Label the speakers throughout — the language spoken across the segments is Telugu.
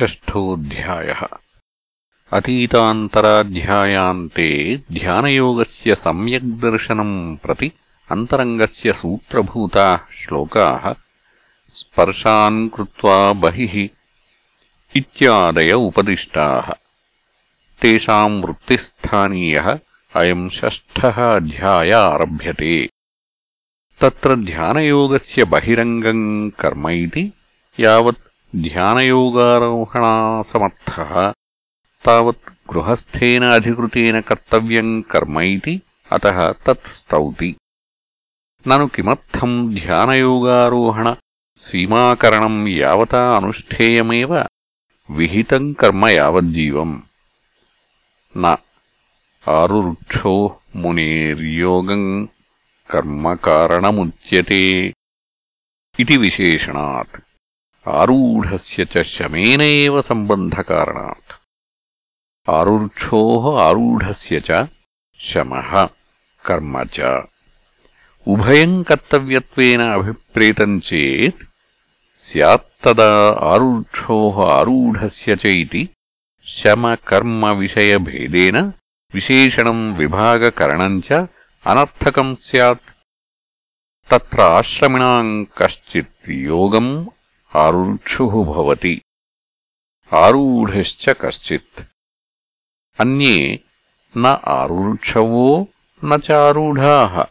Speaker 1: षष्ठोऽध्यायः अतीतान्तराध्यायान्ते ध्यानयोगस्य सम्यग्दर्शनम् प्रति अन्तरङ्गस्य सूत्रभूताः श्लोकाः स्पर्शान् कृत्वा बहिः इत्यादय उपदिष्टाः तेषाम् वृत्तिस्थानीयः अयम् षष्ठः अध्याय आरभ्यते तत्र ध्यानयोगस्य बहिरङ्गम् कर्म इति यावत् ध्यानयोगारोहणासमर्थः तावत् गृहस्थेन अधिकृतेन कर्तव्यम् कर्म इति अतः तत् स्तौति ननु किमर्थम् ध्यानयोगारोहणसीमाकरणम् यावता अनुष्ठेयमेव विहितम् कर्म यावज्जीवम् न आरुरुक्षो मुनेर्योगम् कर्मकारणमुच्यते इति विशेषणात् ఆరుఢస్య చ శమేన ఏవ సంబంధకారణాత్. ఆరుక్షోః ఆరుఢస్య కర్మ ఉభయం కర్తవ్యత్వేన అభిప్రేతం చేత్. సత్తదా ఆరుక్షో ఆరుఢస్య శమకర్మ విషయభేదేన విశేషణం విభాగకరణం అనర్థకం సత్ తత్ర ఆశ్రమిణాం కశ్చిత్ యోగం आरुक्षुः भवति आरूढश्च कश्चित् अन्ये न आरुक्षवो न चारूढाः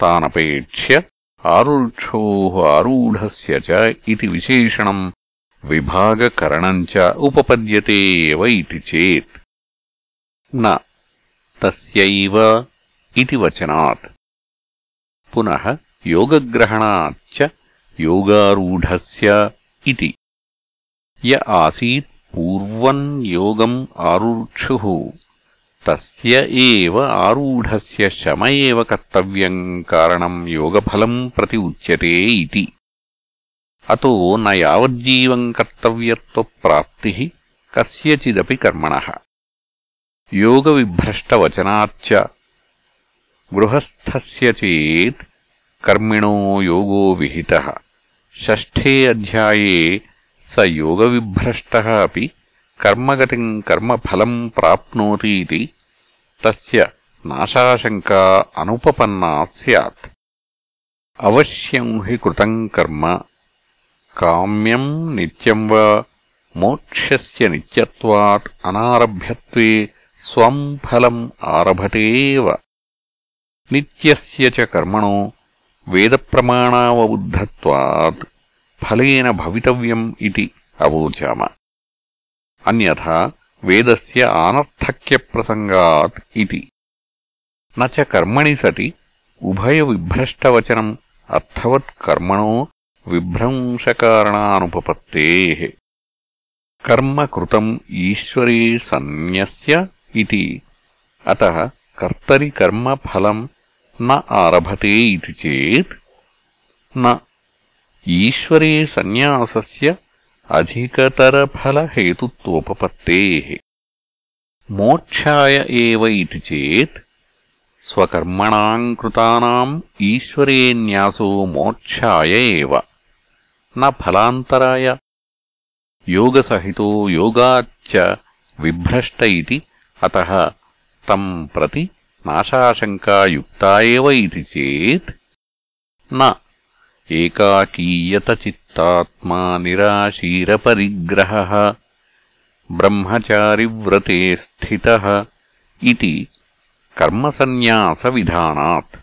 Speaker 1: तानपेक्ष्य आरुक्षोः आरूढस्य च इति विशेषणम् विभागकरणम् च उपपद्यते एव इति चेत् न तस्यैव इति वचनात् पुनः योगग्रहणाच्च इति। य आसीत् पूर्वम् योगम् आरुक्षुः तस्य एव आरूढस्य शम एव कर्तव्यम् कारणम् योगफलम् प्रति उच्यते इति। अतो न यावज्जीवम् कर्तव्यत्वप्राप्तिः कस्यचिदपि कर्मणः। योगविभ्रष्टवचनाच्च गृहस्थस्य चेत् कर्मिणो योगो विहितः। षष्ठे अध्याये स योगविभ्रष्टः अपि कर्मगतिम् कर्मफलम् प्राप्नोति इति तस्य नाशाशङ्का अनुपपन्ना स्यात् अवश्यम् हि कृतम् कर्म काम्यम् नित्यम् वा मोक्षस्य नित्यत्वात् अनारभ्यत्वे स्वम् फलम् आरभते एव नित्यस्य च कर्मणो వేదప్రమాణావబుద్ధత్వాత్ ఫలేన భవితవ్యం ఇది అవోచామ. అన్యథా ఆనర్థక్య ప్రసంగాత్ ఇది. నచ కర్మణి సతి ఉభయవిభ్రష్టవచనం అర్థవత్కర్మణో విభ్రంశకారణానుపపత్తే. కర్మ కృతం ఈశ్వరే సన్యస్య ఇది. అత కర్తరి కర్మ ఫలం न आरभते इति चेत् न ईश्वरे सन्न्यासस्य अधिकतरफलहेतुत्वोपपत्तेः मोक्षाय एव इति चेत् स्वकर्मणाम् कृतानाम् ईश्वरे न्यासो मोक्षाय एव। न फलान्तराय। योगसहितो योगाच्च विभ्रष्ट इति अतः तम् प्रति नाशाशङ्का युक्ता एव इति चेत् न एकाकीयतचित्तात्मा निराशीरपरिग्रहः ब्रह्मचारिव्रते स्थितः इति कर्मसन्न्यासविधानात्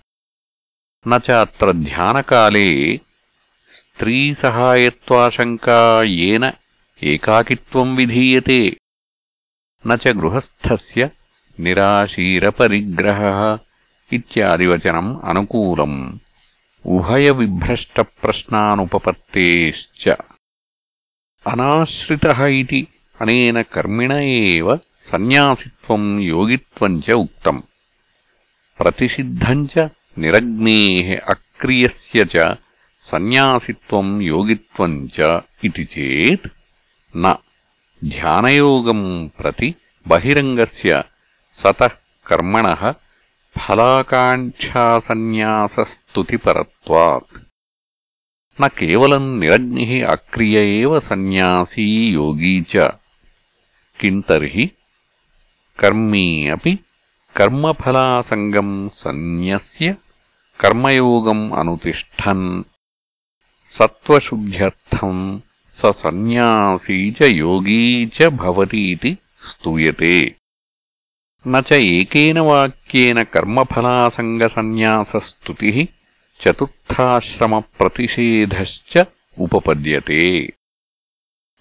Speaker 1: न च अत्र ध्यानकाले स्त्रीसहायत्वाशङ्का येन एकाकित्वम् विधीयते न च गृहस्थस्य నిరాశీరపరిగ్రహः ఇత్యాదివచనम् అనుకూలम् ఉభయవిభ్రష్టప్రశ్నానుపపత్తేశ్చ అనాశ్రితः ఇతి అనేన కర్మిణ ఏవ సన్యాసిత్వం యోగిత్వం చ ఉక్తం ప్రతిషిద్ధం చ నిరగ్నేః అక్రియస్య చ సన్యాసిత్వం యోగిత్వం చ ఇతి చేత్ న ధ్యానయోగం ప్రతి బహిరంగస్య సతః కర్మణः ఫలాకాంక్షాసన్యాసస్తుతిపరత్వాత్. న కేవలం నిరగ్నిः అక్రియ ఏవ సన్యాసీ యోగీ చ. కిం తర్హి? కర్మీ అపి కర్మఫలాసంగం సన్యస్య కర్మయోగం అనుతిష్టన్ సత్వశుద్ధ్యర్థం స సన్యాసీ చ యోగీ చ భవతీతి స్తూయతే. न च एकेन वाक्येन कर्मफलासङ्गसन्न्यासस्तुतिः चतुर्थाश्रमप्रतिषेधश्च उपपद्यते।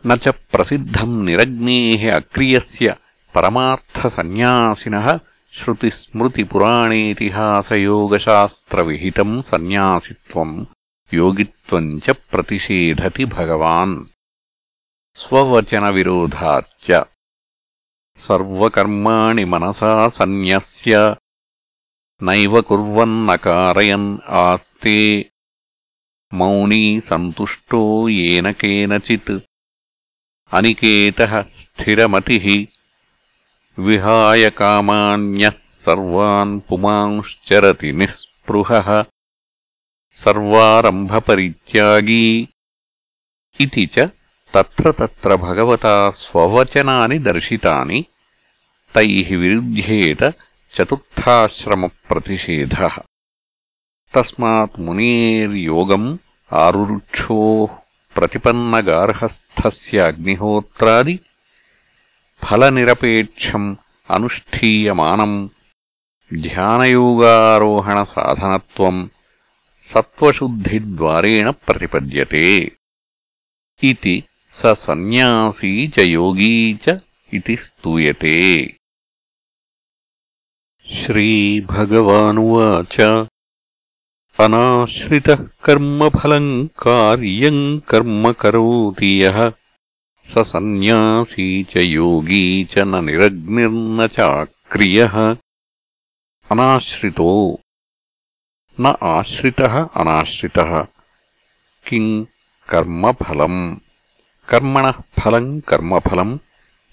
Speaker 1: न च प्रसिद्धम् निरग्नेः अक्रियस्य परमार्थसन्न्यासिनः श्रुतिस्मृतिपुराणेतिहासयोगशास्त्रविहितम् सन्न्यासित्वम् योगित्वम् च प्रतिषेधति भगवान्। स्ववचनविरोधाच्च सर्वकर्माणि मनसा सन्न्यस्य नैव कुर्वन्नकारयन् आस्ते मौनी सन्तुष्टो येन केनचित् अनिकेतः स्थिरमतिः विहाय कामान्यः सर्वान् पुमांश्चरति निःस्पृहः सर्वारम्भपरित्यागी इति च तत्र तत्र भगवता स्ववचनानि दर्शितानि తైః విరుధ్యేత చతుర్థాశ్రమప్రతిషేధः తస్మాత్ మునేర్యోగం ఆరురుక్షోః ప్రతిపన్నగార్హస్థస్య అగ్నిహోత్రాది ఫలనిరపేక్షం అనుష్ఠీయమానం ధ్యానయోగారోహణసాధనత్వం సత్వశుద్ధిద్వారేణ ప్రతిపద్యతే ఇది స సన్యాసీ చ యోగీ చ ఇది స్తూయతే श्रीभगवानुवाच। अनाश्रितः कर्मफलम् कार्यम् कर्म करोति यः। स सन्न्यासी च योगी च न निरग्निर्न चाक्रियः। अनाश्रितो। न आश्रितः अनाश्रितः। किम् कर्मफलम्। कर्मणः फलम् कर्मफलम्।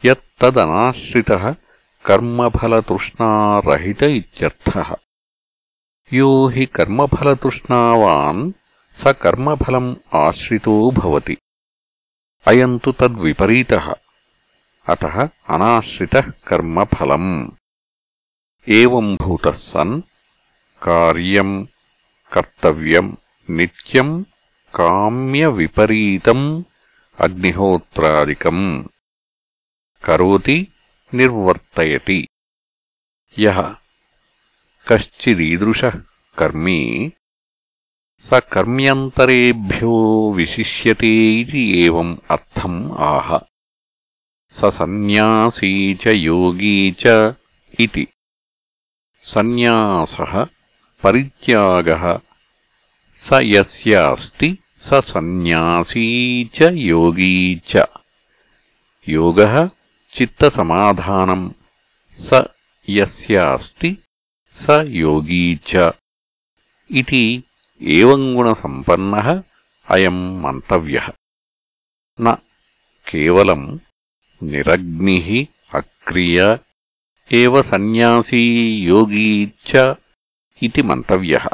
Speaker 1: यत्तदनाश्रितः कर्मफलतृष्णारहित इत्यर्थः यो हि कर्मफलतृष्णावान् स कर्मफलम् आश्रितो भवति अयम् तु तद्विपरीतः अतः अनाश्रितः कर्मफलम् एवम् भूतः सन् कार्यम् कर्तव्यम् नित्यम् काम्यविपरीतम् अग्निहोत्रादिकम् करोति निर्वर्तयति यः कश्चिदीदृशः कर्मी स कर्म्यन्तरेभ्यो विशिष्यते इति एवम् अर्थम् आह स सन्न्यासी च योगी च इति सन्न्यासः परित्यागः स यस्य अस्ति स सन्न्यासी च योगी च योगः चित्तसमाधानम् स यस्य अस्ति स योगी च इति एवम् गुणसम्पन्नः अयम् मन्तव्यः न केवलम् निरग्निः अक्रिय एव सन्न्यासी योगी च इति मन्तव्यः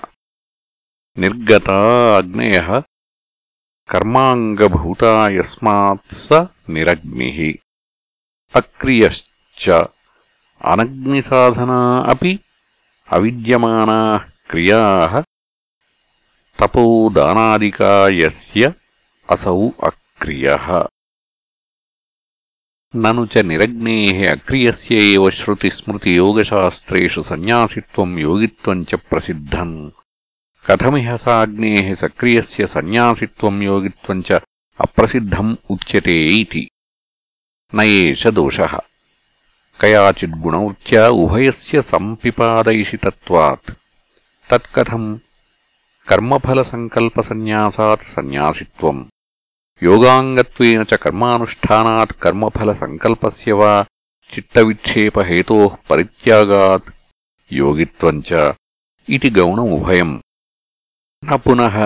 Speaker 1: निर्गता अग्नयः कर्माङ्गभूता यस्मात् स निरग्निः అక్రియశ్చ అనగ్నిసాధనా అపి అవిద్యమానా క్రియా తపోదానాదికా యస్య అసౌ అక్రియ నను చ నిరగ్నే అక్రియస్యవ శ్రుతిస్మృతియోగశాస్త్రేషు సన్యాసిత్వం యోగిత్వం చ ప్రసిద్ధం కథమిహ సాగ్నే సక్రియస్య సన్యాసిత్వం యోగిత్వం చ అప్రసిద్ధం ఉచ్యతే ఇతి न एष दोषः कयाचिद्गुणवृत्त्या उभयस्य सम्पिपादयिषितत्वात् तत्कथम् कर्मफलसङ्कल्पसन्न्यासात् सन्न्यासित्वम् योगाङ्गत्वेन च कर्मानुष्ठानात् कर्मफलसङ्कल्पस्य वा चित्तविक्षेपहेतोः परित्यागात् योगित्वम् च इति गौणमुभयम् न पुनः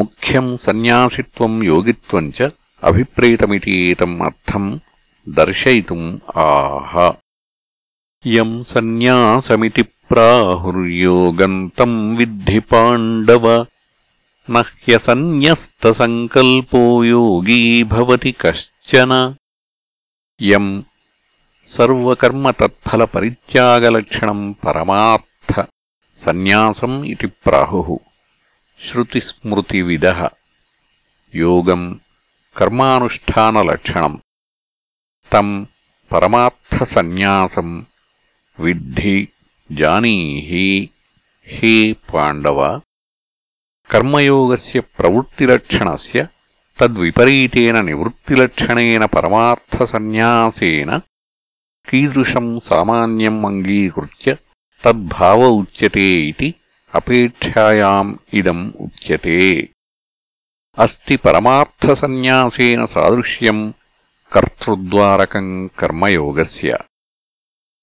Speaker 1: मुख्यम् सन्न्यासित्वम् योगित्वम् च अभिप्रेतमिति एतम् अर्थम् దర్శయితుం ఆహ. యం సన్యాసమితి ప్రాహుర్యోగం తం విద్ధి పాండవ. నహ్యసన్యస్తసంకల్పో యోగీ భవతి కశ్చన. యం సర్వకర్మ తత్ఫల పరిత్యాగలక్షణం పరమార్థ. సన్యాసం ఇది ప్రాహు. శృతిస్మృతివిద. యోగం కర్మానుష్ఠానలక్షణం. తమ్ పరమాసన్యాసం విద్ధి జానీహి. హే పాండవ! కర్మయోగస్య ప్రవృత్తిలక్షణ తద్విపరీతేన నివృత్తిలక్షణేన పరమాసన్యాసేన కీదృశం సామాన్యం అంగీకృత్య తద్భావ ఉచ్యతే ఇది అపేక్షాయాం ఇదం ఉచ్యతే. అస్తి పరమాసన్యాసేన సాదృశ్యం కర్తృద్వారకం కర్మయోగస్య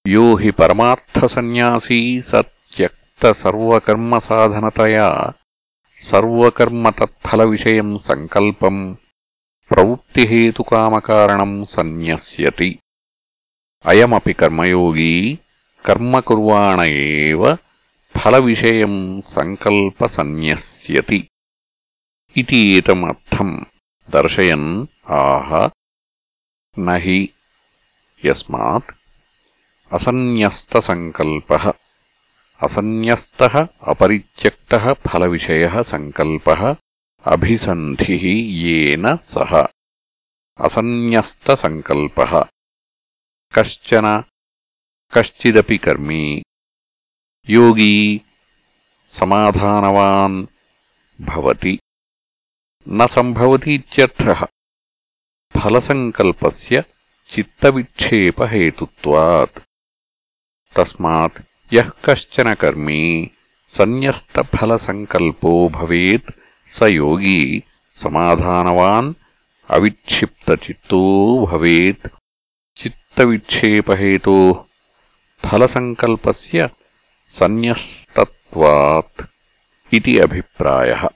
Speaker 1: యో హి పరమార్థసన్యాసీ స త్యక్తసర్వకర్మసాధనతయా సర్వకర్మతత్ఫలవిషయం సంకల్పం ప్రవృత్తిహేతుకామకారణం సన్యస్యతి అయమపి కర్మయోగీ కర్మ కుర్వాణ ఏవ ఫలవిషయం సంకల్పసన్యస్యతి ఇతి ఏతమర్థం దర్శయన్ ఆహ न हि यस्मात् असन्न्यस्तसङ्कल्पः असन्न्यस्तः अपरित्यक्तः फलविषयः सङ्कल्पः। अभिसन्धिः येन सह। असन्न्यस्तसङ्कल्पः कश्चन कश्चिदपि कर्मी। योगी समाधानवान् भवति। न सम्भवतीत्यर्थः। फलसङ्कल्पस्य चित्तविक्षेपहेतुत्वात्। तस्मात् यः कश्चन कर्मी सन्न्यस्तफलसङ्कल्पो भवेत्, स योगी समाधानवान्, अविक्षिप्तचित्तो भवेत्। चित्तविक्षेपहेतोः फलसङ्कल्पस्य सन्न्यस्तत्वात् इति अभिप्रायः।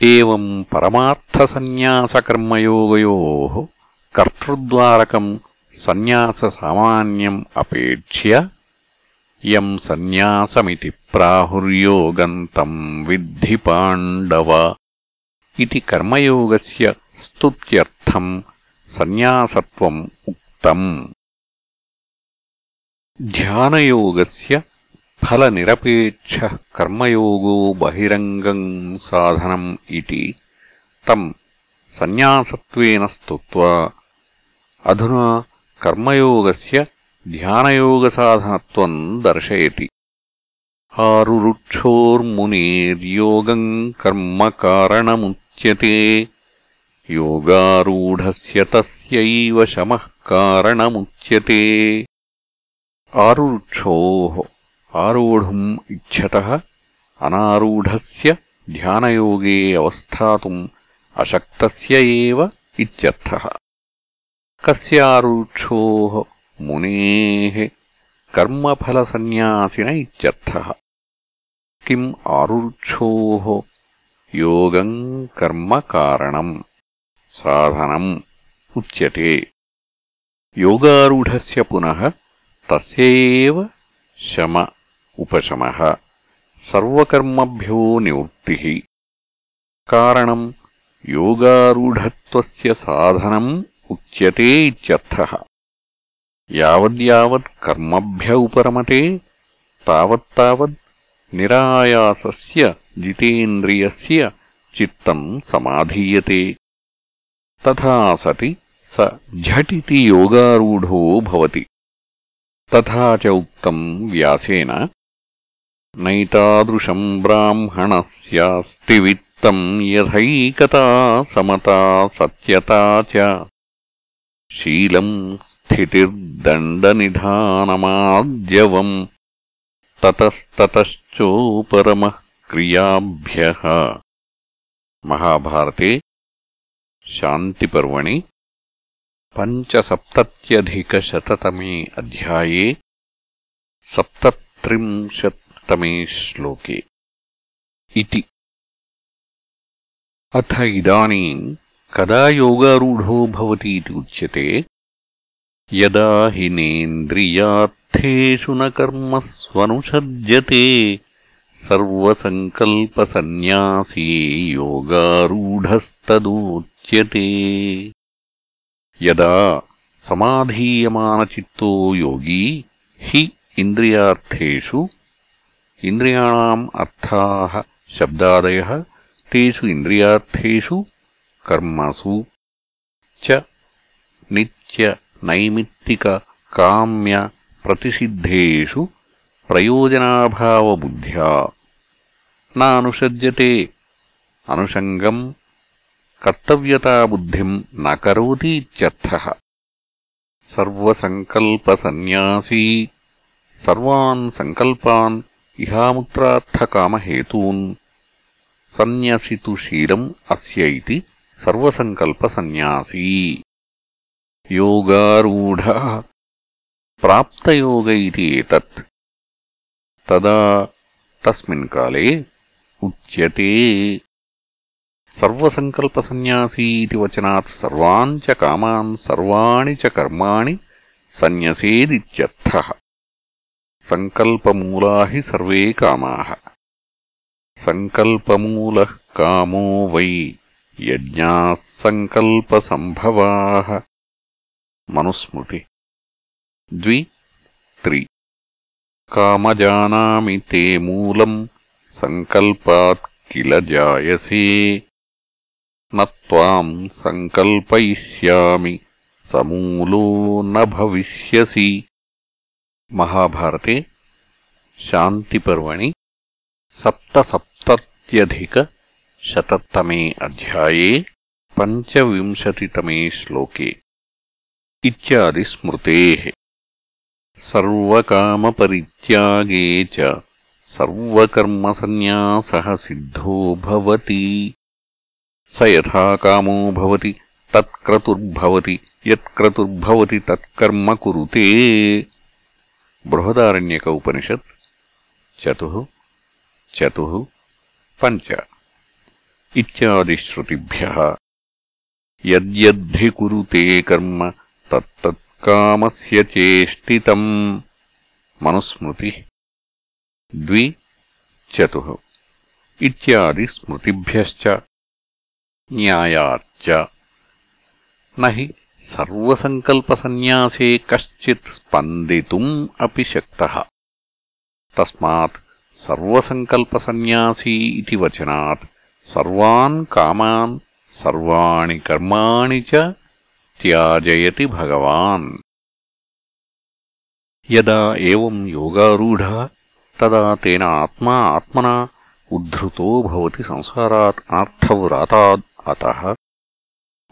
Speaker 1: ఏం పరమార్థసన్యాసకర్మయోగయో కర్తృద్వారకం సన్యాససామాన్యం అపేక్ష్య యం సన్యాసమితి ప్రాహుర్యోగం తం విద్ధి పాండవ ఇది కర్మయోగస్య స్తుత్యర్థం సన్యాసత్వం ఉక్తం. ధ్యానయోగస్య ఫలనిరపేక్షः కర్మయోగో బహిరంగం సాధనం ఇది తం సన్యాసత్వేన స్తుత్వా. అధునా కర్మయోగస్య ధ్యానయోగసాధనత్వం దర్శయతి. ఆరురుక్షోర్మునేర్యోగం కర్మ కారణముచ్యతే. యోగారూఢస్య తస్యైవ శమః కారణముచ్యతే. ఆరురుక్షోః आरोढुम् इच्छतः अनारूढस्य ध्यानयोगे अवस्थातुम् अशक्तस्य एव इत्यर्थः कस्यारुक्षोः मुनेः कर्मफलसन्न्यासिन इत्यर्थः किम् आरुक्षोः योगम् कर्म कारणम् साधनम् उच्यते योगारूढस्य पुनः तस्य एव शम ఉపశమः సర్వకర్మభ్యో నివృత్తిः కారణం యోగారూఢత్వస్య సాధనం ఉచ్యతే ఇత్యర్థः. యావద్యావత్ కర్మభ్య ఉపరమతే తావత్తావత్ నిరాయాసస్య జితేంద్రియస్య చిత్తం సమాధీయతే. తథా సతి స ఝటితి యోగారూఢో భవతి. తథా చ ఉక్తం వ్యాసేన नैतादृशम् ब्राह्मणस्यास्ति वित्तम् यथैकता समता सत्यता च। शीलम् स्थितिर्दण्डनिधानमाद्यवम्। ततस्ततश्चोपरमः क्रियाभ्यः। महाभारते शान्तिपर्वणि पञ्चसप्तत्यधिकशततमे अध्याये सप्तत्रिंशत्तमे श्लोके इति अथ इदानीम् कदा योगारूढो भवति इति उच्यते यदा हिनेन्द्रियार्थेषु न कर्मस्वनुसर्जते सर्वसङ्कल्पसन्न्यासी योगारूढस्तदोच्यते यदा समाधीयमानचित्तो योगी हि इन्द्रियार्थेषु ఇంద్రియాణం అర్థా శబ్దాదయ తేషు ఇంద్రియార్థేషు కర్మసు చ నిత్య నైమిత్తిక కామ్య ప్రతిషిద్ధేషు ప్రయోజనాభావబుద్ధ్యా నానుషజ్యతే అనుషంగం కర్తవ్యతాబుద్ధిం న సర్వసంకల్పసన్యాసీ సర్వాన్ సంకల్పాన్ ఇహాముత్రార్థకామహేతూన్ సన్యసితు శీలం అస్యైతి సర్వసంకల్పసన్యాసీ. యోగారూఢ ప్రాప్తయోగ ఇది ఏతత్. తదా తస్మిన్ కాలే ఉచ్యతే. సర్వసంకల్పసన్యాసీ ఇది వచనాత్ సర్వాన్ చ కామాన్ సర్వాణి చ కర్మాణి సన్యసేదిత్యర్థః. सङ्कल्पमूला हि सर्वे कामाः। सङ्कल्पमूलः कामो वै यज्ञाः सङ्कल्पसम्भवाः। मनुस्मृति। द्वि त्रि। कामजानामि ते मूलम् सङ्कल्पात् किल जायसे। न त्वाम् सङ्कल्पयिष्यामि समूलो न भविष्यसि महाभारते शान्तिपर्वणि सप्तसप्तत्यधिकशततमे अध्याये पञ्चविंशतितमे श्लोके इत्यादिस्मृतेः सर्वकामपरित्यागे च सर्वकर्मसन्न्यासः सिद्धो भवति। स यथा कामो भवति, तत्क्रतुर्भवति, यत्क्रतुर्भवति तत्कर्म कुरुते। बृहदारण्यक उपनिषत् चतुः चतुः, पञ्च, इत्यादिश्रुतिभ्यः। यद्यद्धि कुरुते कर्म, तत्तत्कामस्य चेष्टितम्। मनुस्मृतिः। द्वि, चतुः, इत्यादिस्मृतिभ्यश्च। न्यायाच्च न हि సర్వసంకల్పసన్యాసే కశ్చిత్ స్పందితుం అపి శక్తః. తస్మాత్ సర్వసంకల్పసన్యాసీ ఇతి వచనాత్. సర్వాన్ కామాన్ సర్వాణి కర్మాణి చ త్యాజయతి భగవాన్. యదా ఏవం యోగారూఢ తదా తేన ఆత్మా ఆత్మన ఉద్ధృతో భవతి సంసారాత్ అనర్థవ్రాతాద్ అతః.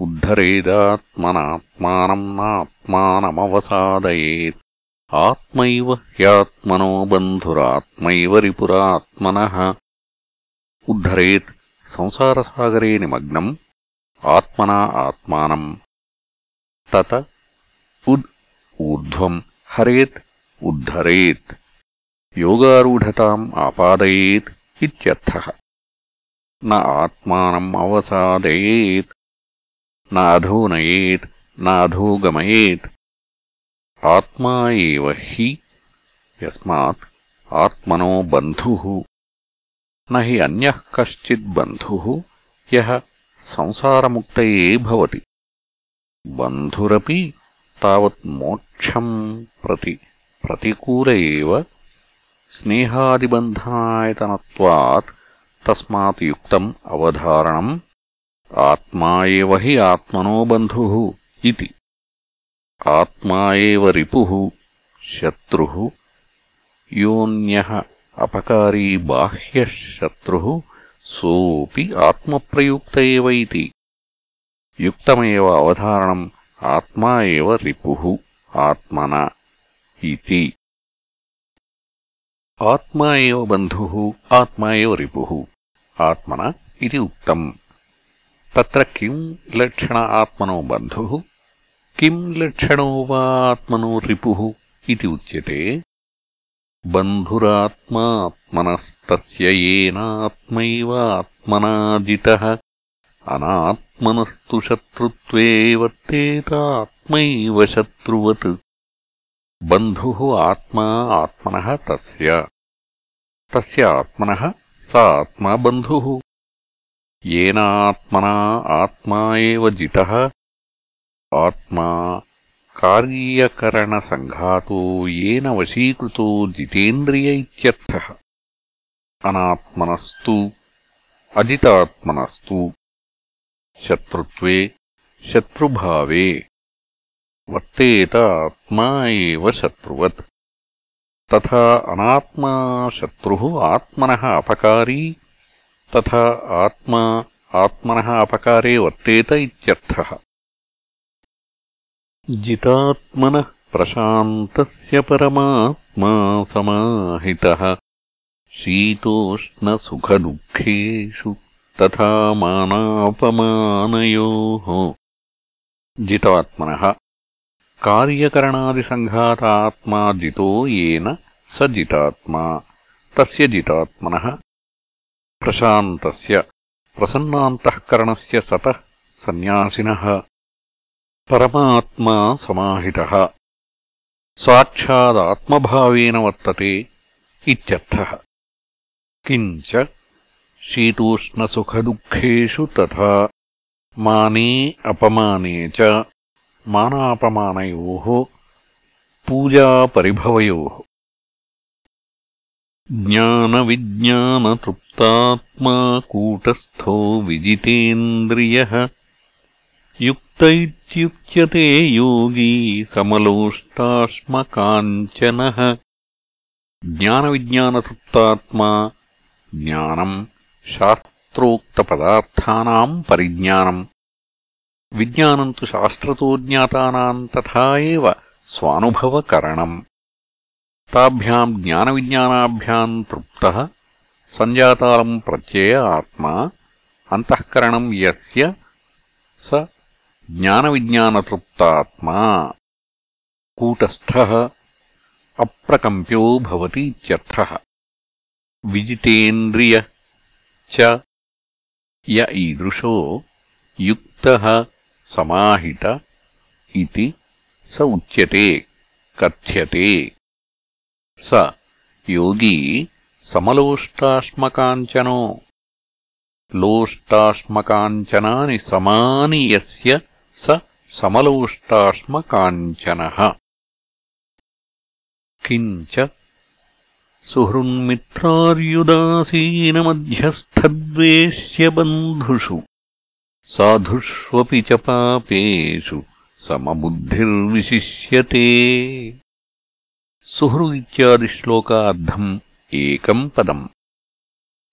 Speaker 1: उद्धरेदात्मनात्मानम् नात्मानमवसादयेत्। आत्मैव ह्यात्मनो बन्धुरात्मैव रिपुरात्मनः। उद्धरेत्, संसारसागरे निमग्नम्। आत्मना आत्मानम् तत उद् ऊर्ध्वम् हरेत्, उद्धरेत्। योगारूढताम् आपादयेत् इत्यर्थः। न आत्मानम् अवसादयेत्। न अधोनयेत् न अधोगमयेत् आत्मा एव हि, यस्मात् आत्मनो बन्धुः। न हि अन्यः कश्चिद्बन्धुः यः संसारमुक्तये भवति। बन्धुरपि तावत् मोक्षम् प्रति, प्रतिकूल एव। स्नेहादिबन्धनायतनत्वात् तस्मात् युक्तम् अवधारणम्। ఆత్మా ఏవ హి ఆత్మనో బంధు ఇది. ఆత్మా ఏవ రిపు శత్రు యోన్య అపకారీ బాహ్యశత్రు సోపి ఆత్మప్రయుక్త ఇది. యుక్తమేవ అవధారణం ఆత్మా ఏవ రిపు ఆత్మన ఇది. ఆత్మా ఏవ బంధు ఆత్మా ఏవ రిపు ఆత్మన ఇది ఉక్తం. तत्र किम् लक्षण आत्मनो बन्धुः? किम् लक्षणो वा आत्मनो रिपुः इति उच्यते। बन्धुरात्मात्मनस्तस्य येनात्मैव आत्मनाजितः अनात्मनस्तु शत्रुत्वे वर्तेतात्मैव शत्रुवत्। बन्धुः आत्मा आत्मनः तस्य। तस्य आत्मनः स आत्मा बन्धुः येनात्मना आत्मा एव जितः आत्मा कार्यकरणसङ्घातो येन वशीकृतो जितेन्द्रिय इत्यर्थः अनात्मनस्तु अजितात्मनस्तु शत्रुत्वे शत्रुभावे वर्तेत आत्मा एव शत्रुवत् तथा अनात्मा शत्रुः आत्मनः अपकारी तथा आत्मा आत्मनः अपकारे वर्तेत इत्यर्थः। जितात्मनः प्रशान्तस्य परमात्मा समाहितः। शीतोष्णसुखदुःखेषु तथा मानापमानयोः। जितात्मनः कार्यकरणादिसङ्घातात्मा जितो येन स जितात्मा तस्य जितात्मनः प्रशान्तस्य प्रसन्नान्तःकरणस्य सतः सन्न्यासिनः, परमात्मा समाहितः। साक्षादात्मभावेन वर्तते इत्यर्थः। किञ्च शीतोष्णसुखदुःखेषु तथा माने अपमाने च मानापमानयोः, पूजापरिभवयोः। ज्ञानविज्ञानतृप्तात्मा कूटस्थो विजितेन्द्रियः। युक्त इत्युच्यते योगी समलोष्टाश्मकाञ्चनः ज्ञानविज्ञानतृप्तात्मा ज्ञानम् शास्त्रोक्तपदार्थानाम् परिज्ञानम्। विज्ञानम् तु शास्त्रतो ज्ञातानाम् तथा एव स्वानुभवकरणम्। ताभ्याम् ज्ञानविज्ञानाभ्याम् तृप्तः సంజాతాలం ప్రత్యయ ఆత్మా అంతఃకరణం ఎస్య స జ్ఞానవిజ్ఞానతృప్తాత్మా. కూటస్థ అప్రకంప్యో భవతి ఇత్యర్థ. విజితేంద్రియ చ య ఈదృశో యుక్త సమాహిత ఇది స ఉచ్యతే కథ్యతే. స యోగీ समलोष्टाश्मकाञ्चनो लोष्टाश्मकाञ्चनानि समानि यस्य स समलोष्टाश्मकाञ्चनः किञ्च सुहृन्मित्रार्युदासीनमध्यस्थद्वेष्यबन्धुषु साधुष्वपि च पापेषु समबुद्धिर्विशिष्यते सुहृदित्यादिश्लोकार्थम् एकम् पदम्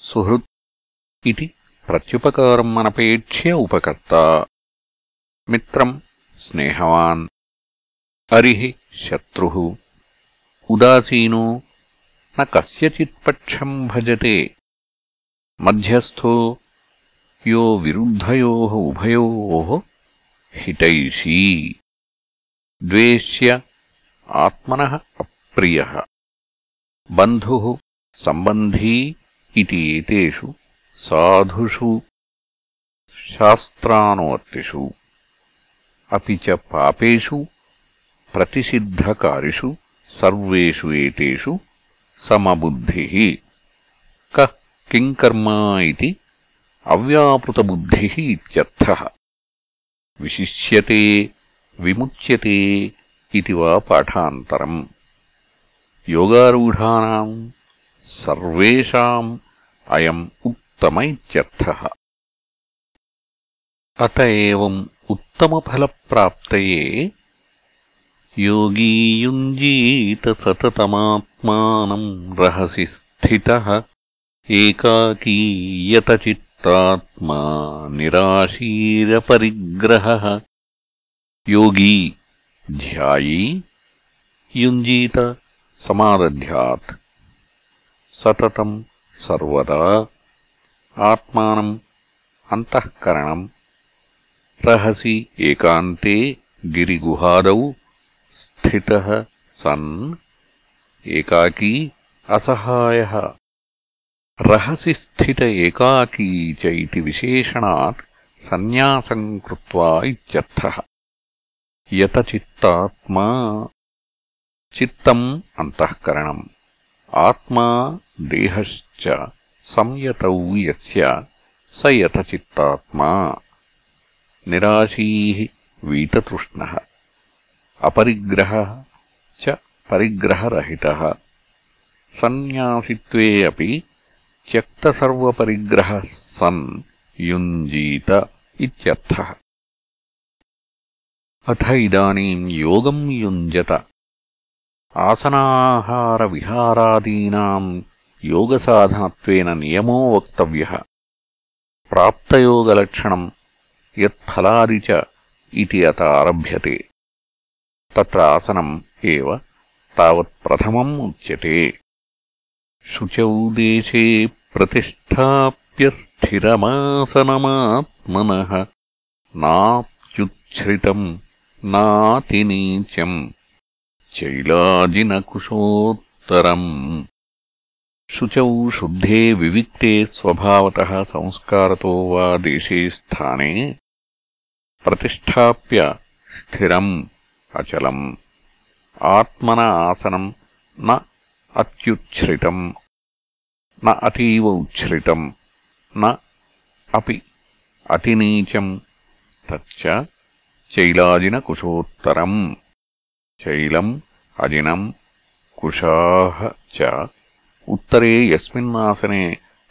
Speaker 1: सुहृत् इति प्रत्युपकारम् अनपेक्ष्य उपकर्ता मित्रम् स्नेहवान् अरिः शत्रुः उदासीनो न कस्यचित्पक्षम् भजते मध्यस्थो यो विरुद्धयोः उभयोः हितैषी द्वेष्य आत्मनः अप्रियः बन्धुः सम्बन्धी इति एतेषु साधुषु शास्त्रानुवर्तिषु अपि च पापेषु प्रतिषिद्धकारिषु सर्वेषु एतेषु समबुद्धिः कः किम् कर्मा इति अव्यापृतबुद्धिः इत्यर्थः विशिष्यते विमुच्यते इति वा पाठान्तरम् योगारूढानाम् सर्वेषाम् अयम् उत्तम इत्यर्थः अत एवम् उत्तमफलप्राप्तये योगी युञ्जीत सततमात्मानम् रहसि स्थितः। एकाकी यतचित्तात्मा निराशीरपरिग्रहः। योगी ध्यायी। युञ्जीत समादध्यात् సతతం సర్వదా ఆత్మానం అంతఃకరణం. రహసి ఏకాంతే గిరిగుహాద స్థిత సన్ ఏకాకీ అసహాయ. రహసి స్థిత ఏకాకీ చైతి విశేషణాత్ సన్యాసం కృత్వా ఇత్యర్థः. యతచిత్తాత్మా చిత్తం అంతఃకరణం. ఆత్మా దేహశ్చ సంయతౌ యస్య స యతచిత్తాత్మా నిరాశీ వీతతృష్ణ. అపరిగ్రహ చ పరిగ్రహరహిత. సన్యాసిత్వే అపి త్యక్తసర్వపరిగ్రహ సన్ యుంజీత ఇత్యర్థ. అథ ఇదానీం యోగం యుంజత आसनाहारविहारादीनाम् योगसाधनत्वेन नियमो वक्तव्यः प्राप्तयोगलक्षणम् यत्फलादि च इति अत आरभ्यते तत्र आसनम् एव तावत् प्रथमम् उच्यते शुचौ देशे प्रतिष्ठाप्य स्थिरमासनमात्मनः नात्युच्छ्रितम् नातिनीचम् चैलाजिनकुशोत्तरम् शुचौ शुद्धे विविक्ते स्वभावतः संस्कारतो वा देशे स्थाने प्रतिष्ठाप्य स्थिरम् अचलम् आत्मन आसनम् न अत्युच्छ्रितम् न अतीव उच्छ्रितम् न अपि अतिनीचम् तच्च चैलाजिनकुशोत्तरम् चैलम् अजिनम् कुशाः च उत्तरे यस्मिन्नासने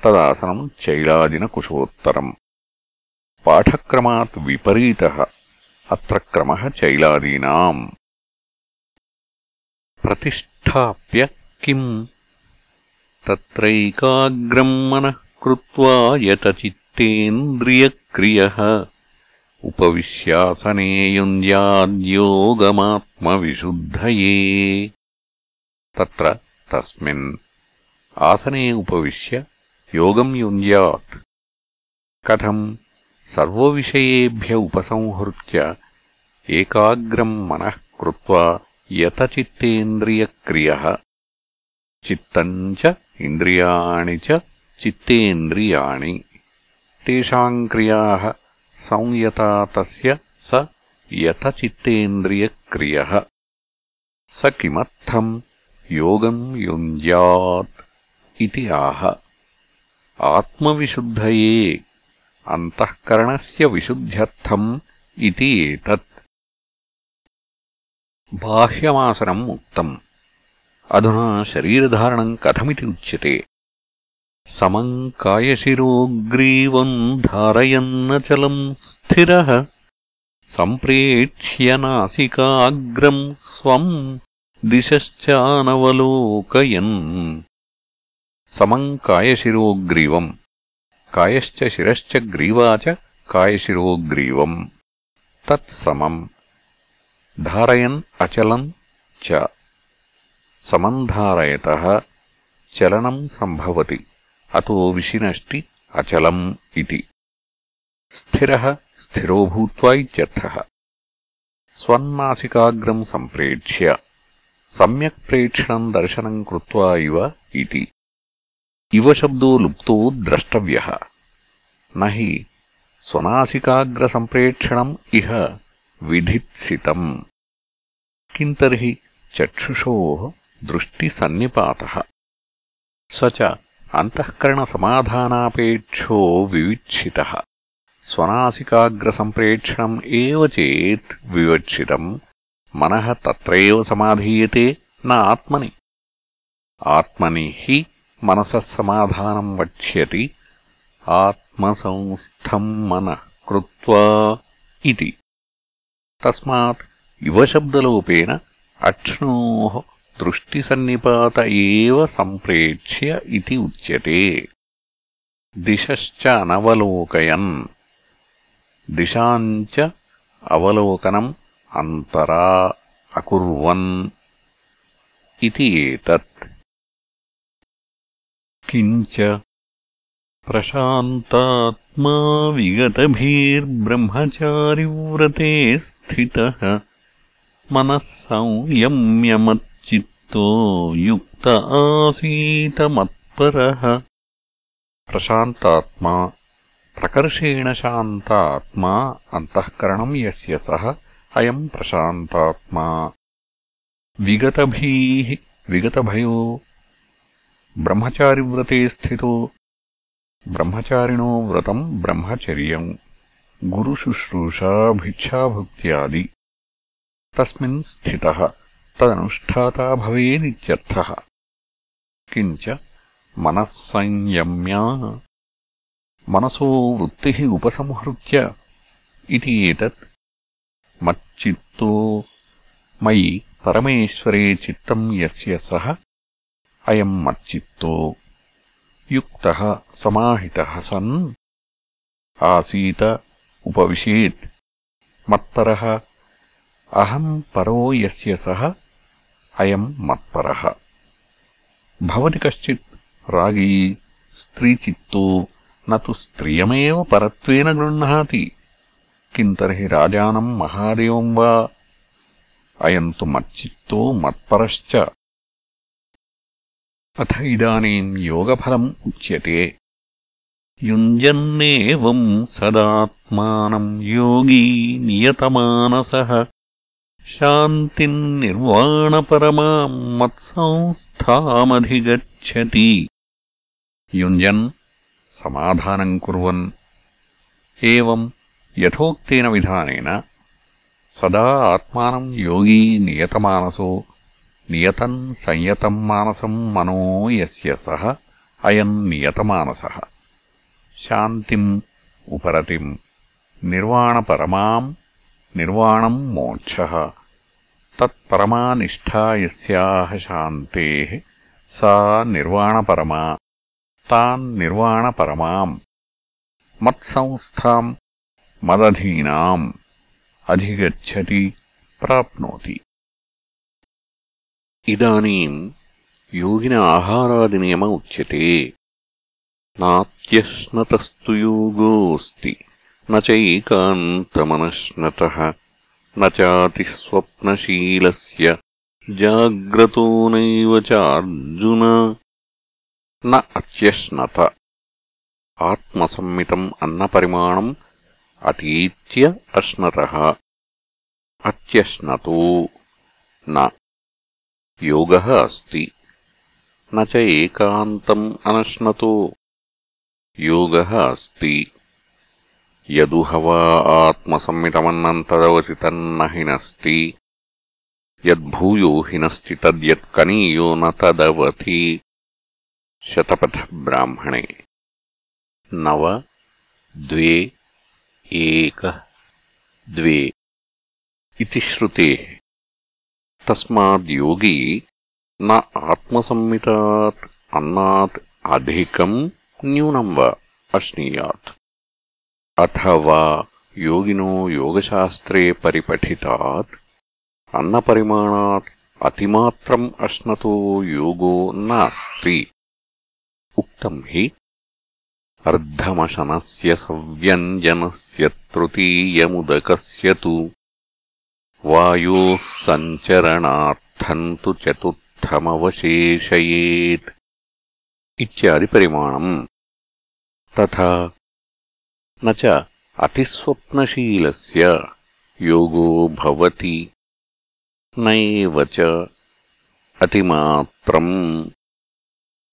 Speaker 1: तदासनम् चैलाजिनकुशोत्तरम् पाठक्रमात् विपरीतः अत्र क्रमः चैलादीनाम् प्रतिष्ठाप्य किम् तत्रैकाग्रम् मनः कृत्वा यतचित्तेन्द्रियक्रियः उपविश्यासने युञ्ज्याद्योगमात्मविशुद्धये तत्र तस्मिन् आसने उपविश्य योगम् युञ्ज्यात्। कथम् सर्वविषयेभ्य उपसंहृत्य एकाग्रम् मनः कृत्वा यतचित्तेन्द्रियक्रियः। चित्तम् च इन्द्रियाणि च चित्तेन्द्रियाणि। तेषाम् क्रियाः संयता तस्य स यतचित्तेन्द्रियक्रियः स किमर्थम् योगम् युञ्ज्यात् इति आह। आत्मविशुद्धये अन्तःकरणस्य विशुद्ध्यर्थम् इति एतत्। बाह्यमासनम् उक्तम्। अधुना शरीरधारणम् कथमिति उच्यते। समम् कायशिरोग्रीवम् धारयन्नचलम् स्थिरः सम्प्रेक्ष्य नासिकाग्रम् स्वम् दिशश्चानवलोकयन् समम् कायशिरोग्रीवम् कायश्च शिरश्च ग्रीवा च कायशिरोग्रीवम् तत्समम् धारयन् अचलम् च समम् धारयतः चलनम् सम्भवति अतो विशिनष्टि अचलम् इति स्थिरः स्थिरो भूत्वा इत्यर्थः स्वन्नासिकाग्रम् सम्प्रेक्ष्य सम्यक् प्रेक्षणम् दर्शनम् कृत्वा इव इति इव शब्दो लुप्तो द्रष्टव्यः न हि स्वनासिकाग्रसम्प्रेक्षणम् इह विधित्सितम् किम् तर्हि चक्षुषोः दृष्टिसन्निपातः स च अन्तःकरणसमाधानापेक्षो विविक्षितः स्वनासिकाग्रसम्प्रेक्षणम् एव चेत् विवक्षितम् मनः तत्रैव समाधीयते न आत्मनि आत्मनि हि मनसः समाधानम् वक्ष्यति आत्मसंस्थम् मनः कृत्वा इति तस्मात् इवशब्दलोपेन अक्ष्णोः दृष्टिसन्निपात एव सम्प्रेक्ष्य इति उच्यते दिशश्च अनवलोकयन् दिशाम् च अवलोकनम् अन्तरा अकुर्वन् इति एतत्। किञ्च प्रशान्तात्मा विगतभिर्ब्रह्मचारिव्रते स्थितः मनः संयम्यमत् चित्तो युक्त आसीतमत्परः। प्रशान्तात्मा प्रकर्षेण शान्तात्मा अन्तःकरणम् यस्य सः अयम् प्रशान्तात्मा। विगतभीः विगतभयो। ब्रह्मचारिव्रते स्थितो। ब्रह्मचारिणो व्रतम् ब्रह्मचर्यम् गुरुशुश्रूषा भिक्षाभुक्त्यादि तस्मिन् स्थितः तदनुष्ठाता भवेदित्यर्थः। किञ्च मनः संयम्या मनसो वृत्तिः उपसंहृत्य इति एतत् मच्चित्तो मयि परमेश्वरे चित्तम् यस्य सः अयम् मच्चित्तो युक्तः समाहितः सन् आसीत उपविशेत् मत्परः अहम् परो यस्य सः अयम् मत्परः भवति कश्चित् रागी स्त्रीचित्तो न तु स्त्रियमेव परत्वेन गृह्णाति किम् तर्हि राजानम् महादेवम् वा अयम् तु मच्चित्तो मत्परश्च अथ इदानीम् योगफलम् उच्यते युञ्जन्नेवम् सदात्मानम् योगी नियतमानसः शान्तिम् निर्वाणपरमाम् मत्संस्थामधिगच्छति युञ्जन् समाधानम् कुर्वन् एवम् यथोक्तेन विधानेन सदा आत्मानम् योगी नियतमानसो नियतम् संयतम् मानसम् मनो यस्य सः अयम् नियतमानसः शान्तिम् उपरतिम् निर्वाणपरमाम् निर्वाणम् मोक्षः तत्परमा निष्ठा यस्याः शान्तेः सा निर्वाणपरमा तान्निर्वाणपरमाम् मत्संस्थाम् मदधीनाम् अधिगच्छति प्राप्नोति इदानीम् योगिन आहारादिनियम उच्यते नात्यश्नतस्तु योगोऽस्ति न चैकान्तमनश्नतः न चातिस्वप्नशीलस्य जाग्रतो नैव चार्जुन न अत्यश्नत आत्मसम्मितम् अन्नपरिमाणम् अतीत्य अश्नतः अत्यश्नतो न योगः अस्ति न च एकान्तम् अनश्नतो योगः अस्ति यदुह वा आत्मसम्मितमन्नम् तदवचितन्न हिनस्ति यद्भूयो हिनस्ति तद्यत्कनीयो न तदवति शतपथब्राह्मणे नव द्वे एकः द्वे इति श्रुतेः तस्माद्योगी न आत्मसम्मितात् अन्नात् अधिकम् न्यूनम् वा अश्नीयात् अथवा योगिनो योगशास्त्रे परिपठितात् अन्नपरिमाणात् अतिमात्रम् अश्नतो योगो नास्ति उक्तम् हि। अर्धमशनस्य सव्यञ्जनस्य तृतीयमुदकस्य तु। वायोः सञ्चरणार्थम् तु चतुर्थमवशेषयेत्। इत्यादिपरिमाणम्। तथा न च अतिस्वप्नशीलस्य योगो भवति। नैव च अतिमात्रम्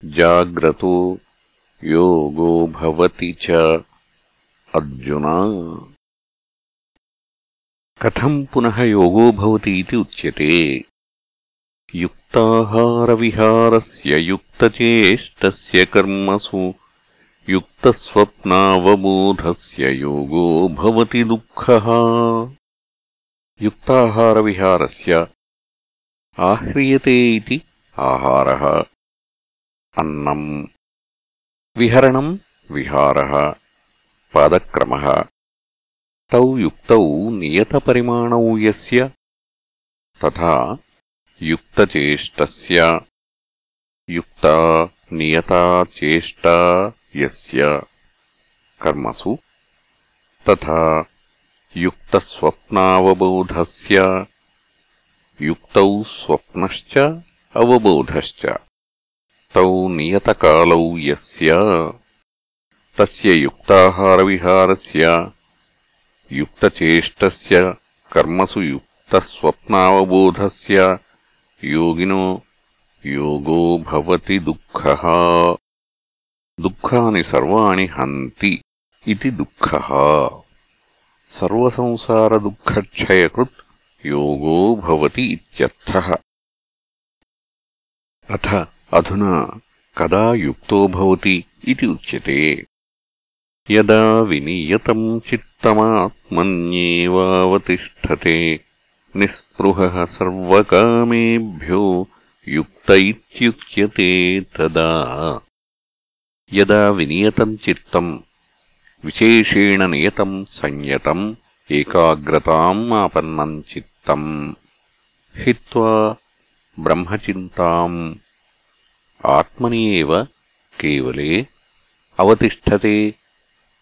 Speaker 1: जाग्रतो योगो भवति च अर्जुन। कथम् पुनः योगो भवति इति उच्यते। युक्ताहारविहारस्य युक्तचेष्टस्य कर्मसु, युक्तस्वप्नावबोधस्य योगो भवति दुःखः। युक्ताहारविहारस्य आह्रियते इति आहारः। అన్నం. విహరణం విహారः పాదక్రమः. తౌ యుక్తౌ నియతపరిమాణౌ యస్య తథా యుక్తచేష్టస్య. యుక్తా నియతా చేష్టా యస్య. కర్మసు తథా యుక్తస్వప్నావబోధస్య. యుక్తౌ స్వప్నశ్చ అవబోధశ్చ. तौ नियतकालौ यस्य तस्य युक्ताहारविहारस्य युक्तचेष्टस्य कर्मसु युक्तस्वप्नावबोधस्य योगिनो योगो भवति दुःखः दुःखानि सर्वाणि हन्ति इति दुःखः सर्वसंसारदुःखक्षयकृत् योगो भवति इत्यर्थः अथ अधुना कदा युक्तो भवति इति उच्यते यदा विनियतम् चित्तमात्मन्येवावतिष्ठते निःस्पृहः सर्वकामेभ्यो युक्त इत्युच्यते तदा यदा विनियतम् चित्तम् विशेषेण नियतम् संयतम् एकाग्रताम् आपन्नम् चित्तम् हित्वा ब्रह्मचिन्ताम् ఆత్మని एव కేవలే అవతిష్టతే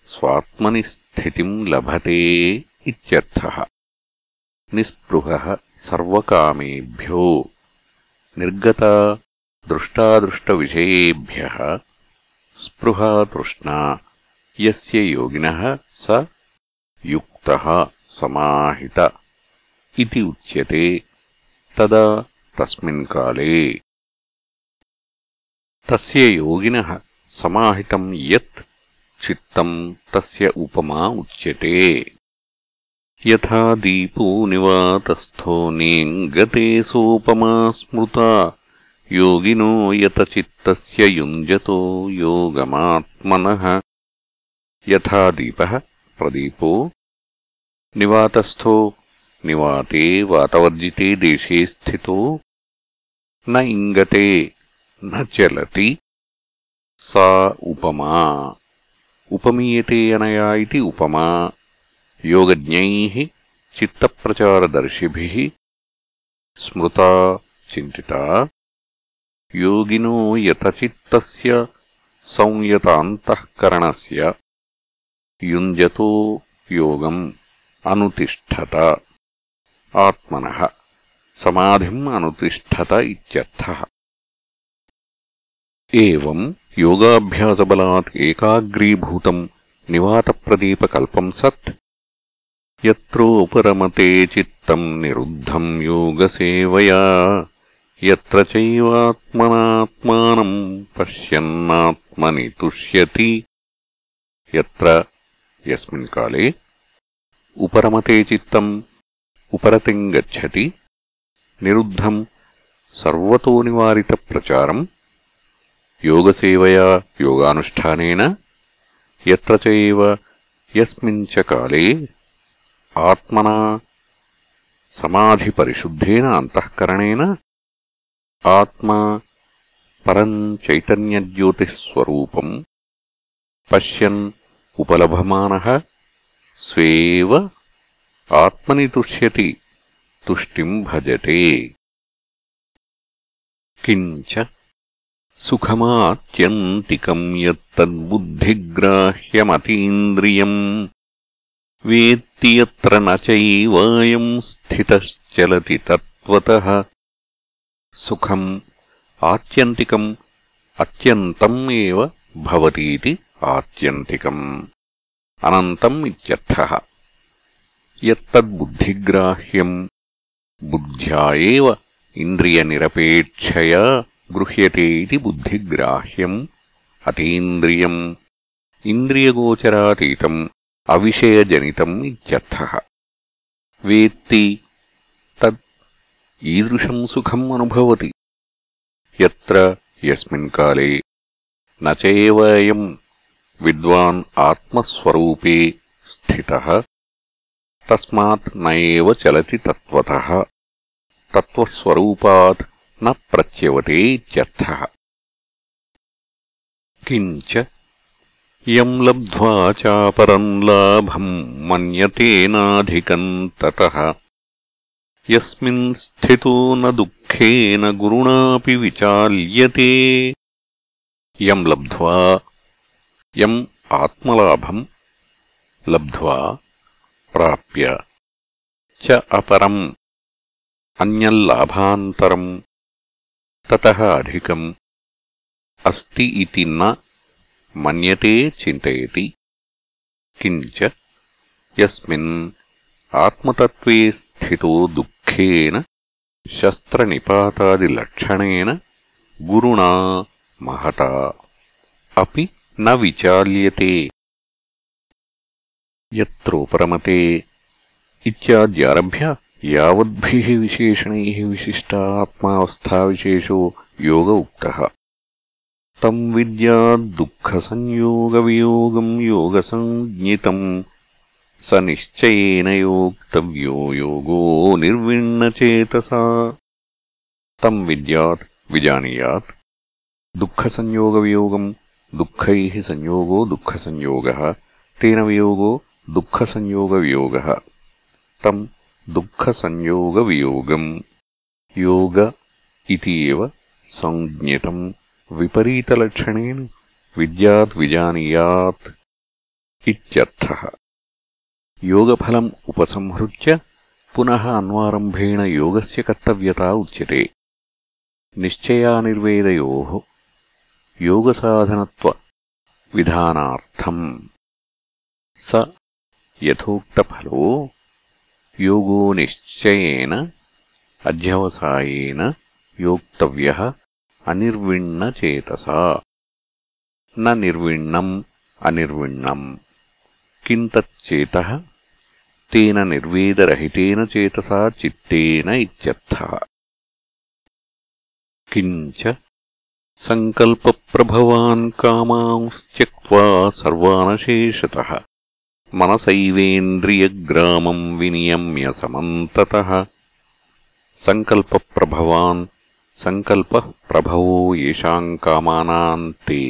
Speaker 1: స్వాత్మని స్థితిం లభతే ఇత్యర్థః నిస్పృహः సర్వకామేభ్యో దృష్టాదృష్ట దృష్టాదృష్టవిషయేభ్యः స్పృహా తృష్ణా యస్య యోగినः స యుక్తः సమాహిత ఇది ఉచ్యతే తదా తస్మిన్ కాలే तस्य योगिनः समाहितम् यत् चित्तम् तस्य उपमा उच्यते यथा दीपो निवातस्थो नेङ्गते सोपमा स्मृता योगिनो यतचित्तस्य युञ्जतो योगमात्मनः यथा दीपः प्रदीपो निवातस्थो निवाते वातवर्जिते देशे स्थितो न इङ्गते न चलति सा उपमा उपमीयते अनया इति उपमा योगज्ञैः चित्तप्रचारदर्शिभिः स्मृता चिन्तिता योगिनो यतचित्तस्य संयतान्तःकरणस्य युञ्जतो योगम् अनुतिष्ठत आत्मनः समाधिम् अनुतिष्ठत इत्यर्थः एवम् योगाभ्यासबलात् एकाग्रीभूतम् निवातप्रदीपकल्पम् सत्। यत्रोपरमते चित्तम् निरुद्धम् योगसेवया। यत्र चैवात्मनात्मानम् पश्यन्नात्मनि तुष्यति। यत्र यस्मिन् काले उपरमते चित्तम् उपरतिम् गच्छति। निरुद्धम् सर्वतो निवारितप्रचारम् योगसेवया योगानुष्ठानेन यत्र च एव यस्मिन् च काले आत्मना समाधिपरिशुद्धेन अन्तःकरणेन आत्मा परम् चैतन्यज्योतिःस्वरूपम् पश्यन् उपलभमानः स्वेव आत्मनि तुष्यति तुष्टिम् भजते किञ्च सुखमात्यन्तिकम् यत्तद्बुद्धिग्राह्यमतीन्द्रियम् वेत्ति यत्र न चैवायम् स्थितश्चलति तत्त्वतः सुखम् आत्यन्तिकम् अत्यन्तम् एव भवतीति आत्यन्तिकम् अनन्तम् इत्यर्थः यत्तद्बुद्धिग्राह्यम् बुद्ध्या एव इन्द्रियनिरपेक्षया గృహ్యతే ఇది బుద్ధిగ్రాహ్యం అతీంద్రియం ఇంద్రియగోచరాతీతం అవిషయజనితం ఇత్యర్థః. వేత్తి తీదృశం సుఖం అనుభవతి. ఎస్కాలే నయం విద్వాన్ ఆత్మస్వరూపే స్థితః. తస్మాత్ నయేవ చలతి తత్వ తత్వస్వరూపాత్ न प्रच्यवते इत्यर्थः किञ्च यम् लब्ध्वा चापरम् लाभम् मन्यतेनाधिकम् ततः। यस्मिन् स्थितो न दुःखेन गुरुणापि विचाल्यते। यम् लब्ध्वा यम् आत्मलाभम् लब्ध्वा प्राप्य च अपरम् अन्यल्लाभान्तरम् ततः अधिकम् अस्ति इति न मन्यते चिन्तयति किञ्च यस्मिन् आत्मतत्त्वे स्थितो दुःखेन शस्त्रनिपातादिलक्षणेन गुरुणा महता अपि न विचाल्यते यत्रोपरमते इत्याद्यारभ्य यावद्भिः विशेषणैः विशिष्टात्मावस्थाविशेषो योग उक्तः तम् विद्याद्दुःखसंयोगवियोगम् योगसञ्ज्ञितम् स निश्चयेन योक्तव्यो योगो निर्विण्णचेतसा। तम् विद्यात् विजानीयात्। दुःखसंयोगवियोगम् दुःखैः संयोगो दुःखसंयोगः। तेन वियोगो दुःखसंयोगवियोगः। तम् दुःखसंयोगवियोगम्। योग इति एव संज्ञितम्। विपरीतलक्षणेन विद्यात् विजानीयात् इत्यर्थः। योगफलम् उपसंहृत्य पुनः अन्वारम्भेण योगस्य कर्तव्यता उच्यते। निश्चयानिर्वेदयोः योगसाधनत्वविधानार्थम्। स यथोक्तफलो योगो निश्चयेन अध्यवसायेन योक्तव्यः अनिर्विण्णचेतसा न निर्विण्णम् अनिर्विण्णम् किम् तच्चेतः तेन निर्वेदरहितेन चेतसा चित्तेन इत्यर्थः किञ्च सङ्कल्पप्रभवान् कामांस्त्यक्त्वा सर्वानशेषतः मनसैवेन्द्रियग्रामम् विनियम्य समन्ततः सङ्कल्पप्रभवान् सङ्कल्पः प्रभवो येषाम् कामानाम् ते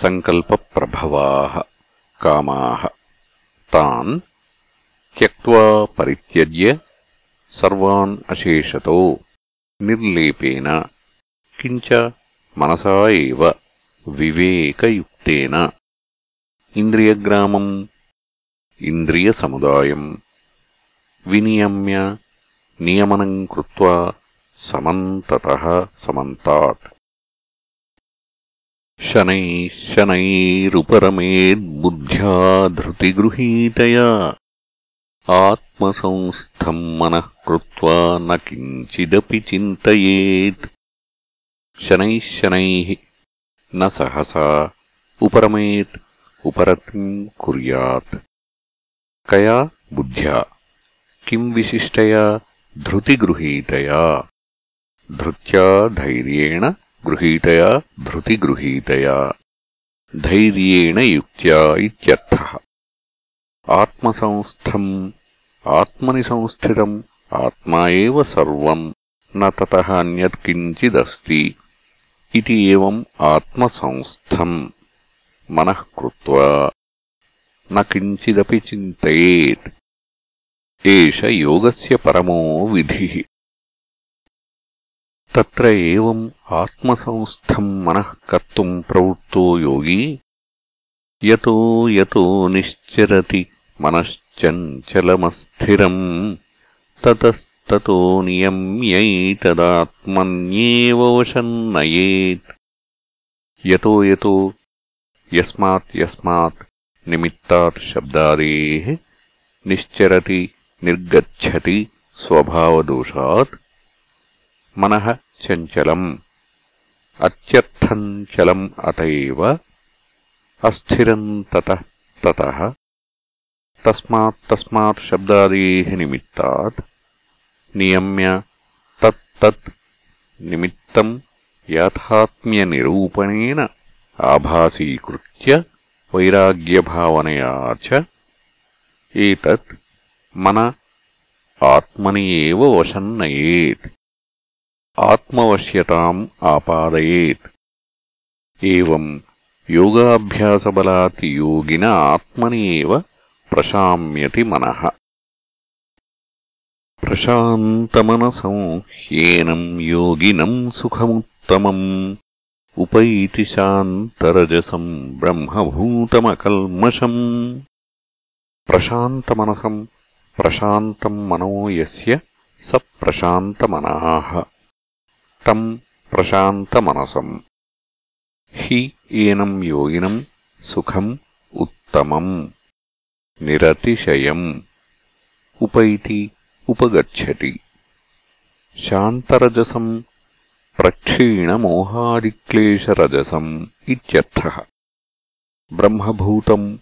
Speaker 1: सङ्कल्पप्रभवाः कामाः तान् त्यक्त्वा परित्यज्य सर्वान् अशेषतो निर्लेपेन किञ्च मनसा एव विवेकयुक्तेन इन्द्रियग्रामम् इन्द्रियसमुदायम् विनियम्य नियमनम् कृत्वा समन्ततः समन्तात् शनैः शनैरुपरमेद्बुद्ध्या धृतिगृहीतया आत्मसंस्थम् मनः कृत्वा न किञ्चिदपि चिन्तयेत् शनैः शनैः न सहसा उपरमेत् उपरतिम् कुर्यात् कया बुद्ध्या किम् विशिष्टया धृतिगृहीतया धृत्या धैर्येण गृहीतया धृतिगृहीतया धैर्येण युक्त्या इत्यर्थः आत्मसंस्थम् आत्मनि संस्थितम् आत्मा एव सर्वम् न ततः अन्यत् किञ्चिदस्ति इति एवम् आत्मसंस्थम् మనః కృత్వా. న కించిదపి పరమో విధి. త్రం ఆత్మసంస్థం మనః కర్తుం ప్రవృత్తో యోగీ. యతో యతో నిశ్చరతి మనశ్చంచలమస్థిరం. తతస్తతో నియమ్యైతదాత్మన్యేవ యతో యతో यस्मात् यस्मात् निमित्तात् शब्दादेः निश्चरति, निर्गच्छति स्वभावदोषात्। मनः चञ्चलम् अत्यर्थम् चलम् अत एव अस्थिरम् ततः ततः। तस्मात् तस्मात् शब्दादेः निमित्तात्, नियम्य तत्तत् निमित्तम् याथात्म्यनिरूपणेन आभासीकृत्य वैराग्यभावनया च एतत् मन आत्मनि एव वशम् नयेत् आत्मवश्यताम् आपादयेत् एवम् योगाभ्यासबलात् योगिन आत्मनि एव प्रशाम्यति मनः प्रशान्तमनसं ह्येनम् योगिनम् सुखमुत्तमम् उपैति शान्तरजसम् ब्रह्मभूतमकल्मषम् प्रशान्तमनसम् प्रशान्तम् मनो यस्य स प्रशान्तमनाः तम् प्रशान्तमनसम् हि एनम् योगिनम् सुखम् उत्तमम्। निरतिशयम्। उपैति उपगच्छति। शान्तरजसम् ప్రక్షీణమోహాదిక్లేశరజసం ఇత్యర్థः బ్రహ్మభూతम्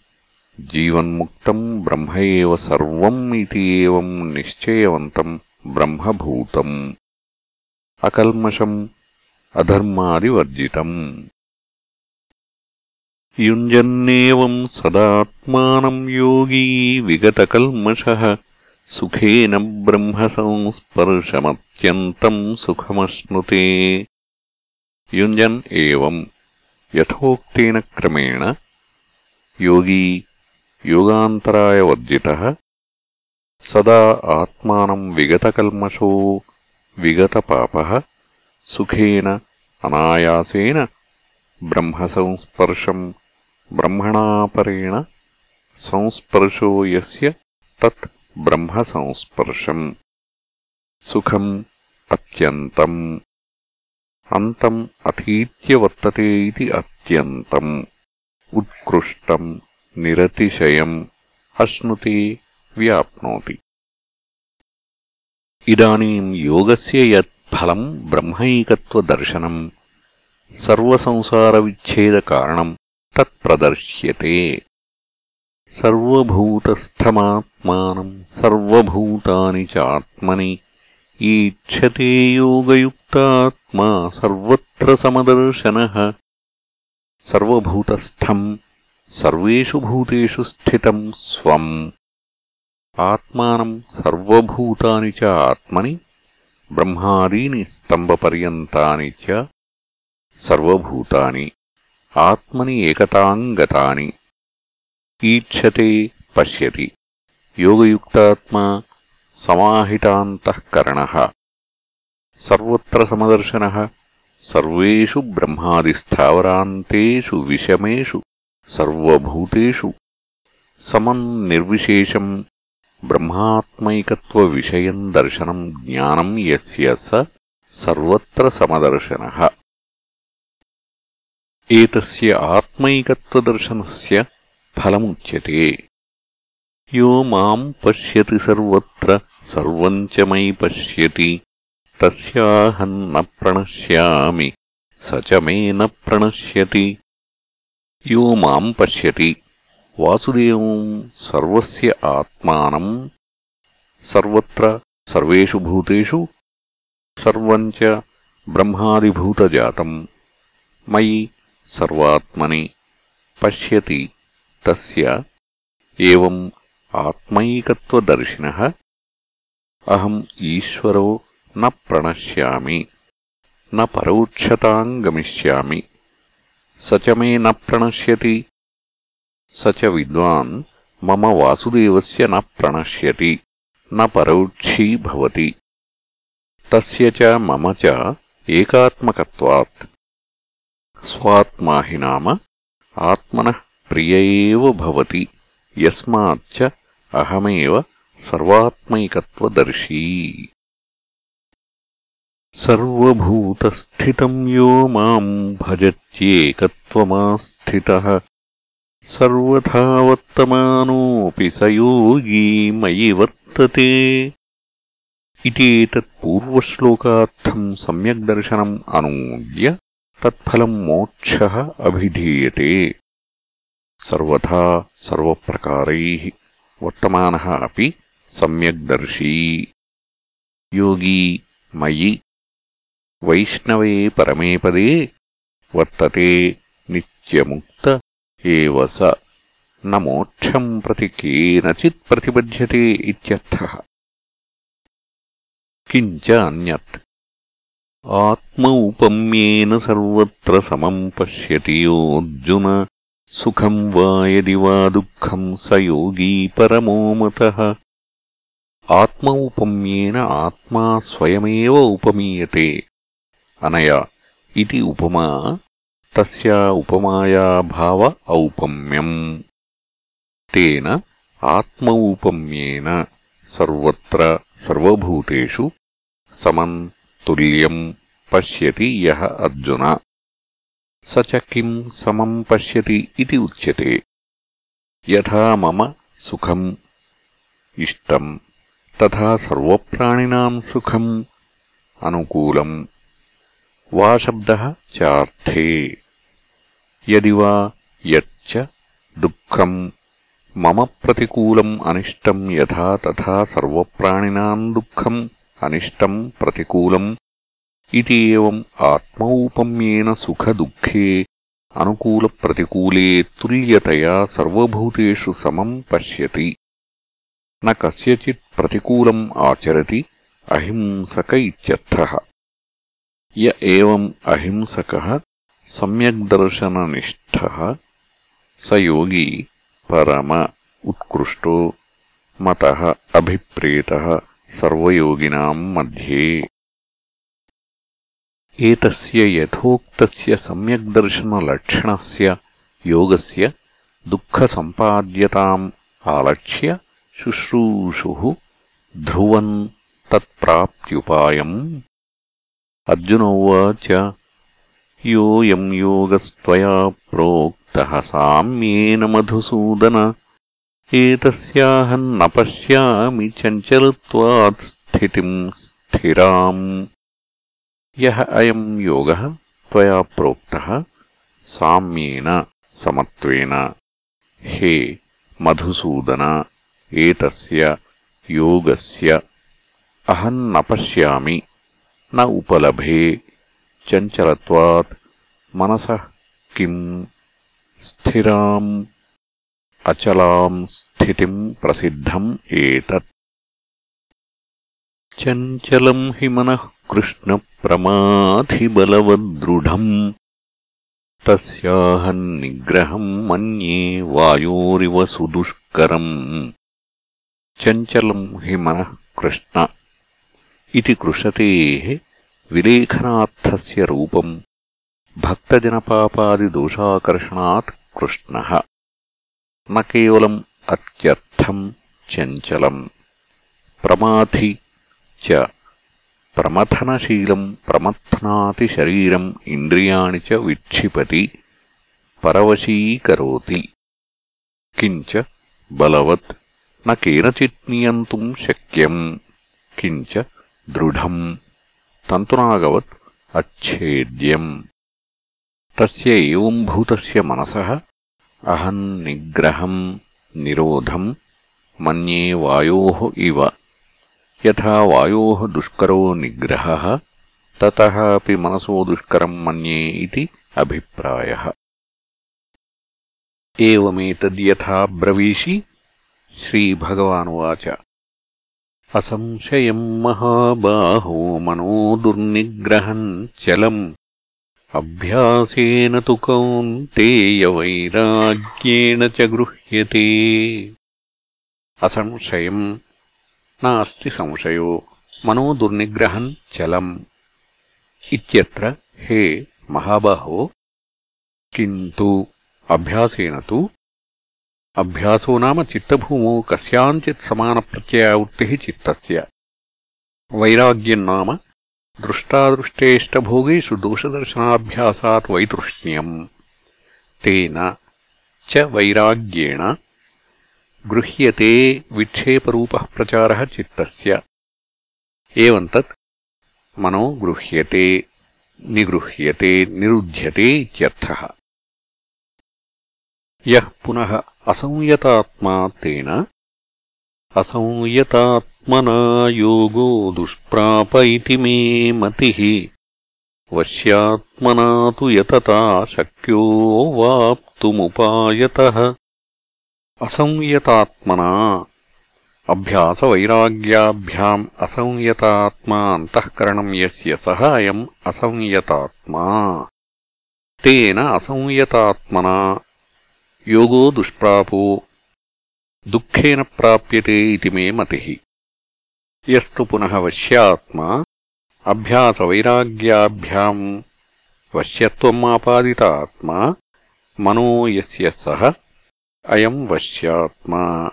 Speaker 1: జీవన్ముక్తం బ్రహ్మ ఏవ సర్వం ఇది ఏవం నిశ్చయవంతం బ్రహ్మభూతం అకల్మషం అధర్మాదివర్జితం యుంజన్నేవం సదాత్మానం యోగీ విగతకల్మష सुखेन ब्रह्मसंस्पर्शमत्यन्तम् सुखमश्नुते। युञ्जन् एवम् यथोक्तेन क्रमेण योगी योगान्तरायवर्जितः सदा आत्मानम् विगतकल्मषो विगतपापः। सुखेन अनायासेन ब्रह्मसंस्पर्शम् ब्रह्मणापरेण संस्पर्शो यस्य तत् బ్రహ్మసంస్పర్శం. సుఖం అత్యంతం. అంతం అధీత్య వర్తతే ఇది అత్యంతం. ఉత్కృష్టం నిరతిశయం. అశ్నుతే వ్యాప్నోతి. ఇదానీం యోగస్య యత్ఫలం బ్రహ్మైకత్వదర్శనం. సర్వసంసారవిచ్ఛేదకారణం తత్ప్రదర్శ్యతే. सर्वभूतस्थमात्मानम् सर्वभूतानि च आत्मनि ईक्षते योगयुक्तात्मा सर्वत्र समदर्शनः। सर्वभूतस्थम् सर्वेषु भूतेषु स्थितम् स्वम्। आत्मानम् सर्वभूतानि च आत्मनि ब्रह्मादीनि स्तम्भपर्यन्तानि च सर्वभूतानि आत्मनि एकताम् ఈక్షతే పశ్యతి. యోగయుక్తాత్మా సమాహితాంతఃకరణ. సర్వత్ర సమదర్శన. సర్వేషు బ్రహ్మాదిస్థావరాంతేషు విషమేషు సర్వభూతేషు. సమం నిర్విశేషం బ్రహ్మాత్మైకత్వ విషయం దర్శనం జ్ఞానం ఎస్య స సర్వత్ర సమదర్శన. ఏతస్య ఆత్మైకత్వదర్శనస్య ఫలముచ్యతే యో మాం పశ్యతి సర్వత్ర సర్వం చ మయి పశ్యతి. తస్యాహన్న ప్రణశ్యామి స చ మే న ప్రణశ్యతి. యో మాం పశ్యతి వాసుదేవం సర్వస్య ఆత్మానం. సర్వత్ర సర్వేషు భూతేషు సర్వం చ బ్రహ్మాదిభూతజాతం. మయి సర్వాత్మని పశ్యతి. तस्य एवम् आत्मैकत्वदर्शिनः, अहम् ईश्वरो न प्रणश्यामि, न परोक्षताम् गमिष्यामि स च मे न प्रणश्यति, स च विद्वान् मम वासुदेवस्य न प्रणश्यति, न परोक्षी भवति। तस्य च मम च एकात्मकत्वात्। स्वात्मा हि नाम आत्मनः प्रिय एव भवति यस्माच्च अहमेव सर्वात्मैकत्वदर्शी सर्वभूतस्थितम् यो माम् भजत्येकत्वमास्थितः सर्वथा वर्तमानोऽपि स योगी मयि वर्तते इति एतत् पूर्वश्लोकार्थम् सम्यग्दर्शनम् अनूद्य तत्फलम् मोक्षः अभिधीयते सर्वथा सर्वप्रकारैः वर्तमानः अपि सम्यग्दर्शी योगी मयि वैष्णवे परमे पदे वर्तते नित्यमुक्त एव स न मोक्षम् प्रति केनचित् प्रतिबध्यते इत्यर्थः किञ्च अन्यत् आत्मौपम्येन सर्वत्र समम् पश्यति సుఖం వా యది వా దుఃఖం స యోగీ పరమో మత. ఆత్మ ఉపమ్యేన ఆత్మా స్వయమే ఉపమీయతే. అనయా ఇది ఉపమా? తస్యా ఉపమాయా భావ ఔపమ్యం. తేన ఆత్మ ఉపమ్యేన సర్వత్ర సర్వభూతేషు సమం తుల్యం పశ్యతి యహ అర్జున. स च किम् समम् पश्यति इति उच्यते यथा मम सुखम् इष्टम् तथा सर्वप्राणिनाम् सुखम् अनुकूलम् वा शब्दः चार्थे यदि वा यच्च दुःखम् मम प्रतिकूलम् अनिष्टम् यथा तथा सर्वप्राणिनाम् दुःखम् अनिष्टम् प्रतिकूलम् इति एवम् आत्मौपम्येन सुखदुःखे अनुकूलप्रतिकूले तुल्यतया सर्वभूतेषु समम् पश्यति। न कस्यचित् प्रतिकूलम् आचरति अहिंसक इत्यर्थः। य एवम् अहिंसकः सम्यग्दर्शननिष्ठः। स योगी परम उत्कृष्टो मतः अभिप्रेतः सर्वयोगिनाम् मध्ये एतस्य यथोक्तस्य सम्यग्दर्शनलक्षणस्य योगस्य दुःखसम्पाद्यताम् आलक्ष्य शुश्रूषुः ध्रुवन् तत्प्राप्त्युपायम् अर्जुन उवाच योऽयम् योगस्त्वया प्रोक्तः साम्येन मधुसूदन एतस्याहम् न पश्यामि चञ्चलत्वात् स्थितिम् स्थिराम् यः अयम् योगः त्वया प्रोक्तः साम्येन समत्वेन। हे मधुसूदन एतस्य योगस्य अहम् न पश्यामि न उपलभे। चञ्चलत्वात् मनसः किम् स्थिराम् अचलाम् स्थितिम् प्रसिद्धम् एतत् चञ्चलम् हि मनः कृष्णप्रमाधिबलवद्दृढम् तस्याहम् निग्रहम् मन्ये वायोरिव सुदुष्करम् चञ्चलम् हि मनः कृष्ण इति कृषतेः विलेखनार्थस्य रूपम् भक्तजनपापादिदोषाकर्षणात् कृष्णः न केवलम् अत्यर्थम् चञ्चलम् प्रमाथि च ప్రమథనశీలం ప్రమథ్నాతి శరీరం ఇంద్రియాణి చ విక్షిపతి పరవశీకరోతి. కించ బలవత్ న కేనచిత్ నియంతుం శక్యం. కించ దృఢం తంతునాగవత్ అచ్ఛేద్యం. తస్య ఏం భూతస్య మనసః అహం నిగ్రహం నిరోధం మన్యే వాయోః ఇవ. यथा वायोः दुष्करो निग्रहः ततः अपि मनसो दुष्करम् मन्ये इति अभिप्रायः। एवमेतद्यथा ब्रवीषि श्रीभगवानुवाच। असंशयम् महाबाहो मनो दुर्निग्रहम् चलम्। अभ्यासेन तु कौन्तेयवैराग्येण च गृह्यते। असंशयम् नास्ति संशयो। मनो दुर्निग्रहम् चलम् इत्यत्र, हे महाबाहो, किन्तु अभ्यासेन तु, अभ्यासो नाम चित्तभूमौ कस्याञ्चित् समानप्रत्ययावृत्तिः चित्तस्य। वैराग्यम् नाम दृष्टादृष्टेष्टभोगेषु दोषदर्शनाभ्यासात् वैतृष्ण्यम्। तेन च वैराग्येण गृह्यते विक्षेपरूपः प्रचारः चित्तस्य। एवम् तत् मनो गृह्यते निगृह्यते निरुध्यते इत्यर्थः। यः पुनः असंयतात्मा तेन असंयतात्मना योगो दुष्प्राप इति मे मतिः। वश्यात्मना तु यतता शक्यो वाप्तुमुपायतः असंयतात्मना। अभ्यासवैराग्याभ्याम् असंयतात्मा अन्तःकरणम् यस्य सः अयम् असंयतात्मा। तेन असंयतात्मना। योगो दुष्प्रापो। दुःखेन प्राप्यते इति मे मतिः। यस्तु पुनः वश्यात्मा। अभ्यासवैराग्याभ्याम् वश्यत्वम् आपादित आत्मा मनो यस्य सः అయం వశ్యాత్మా.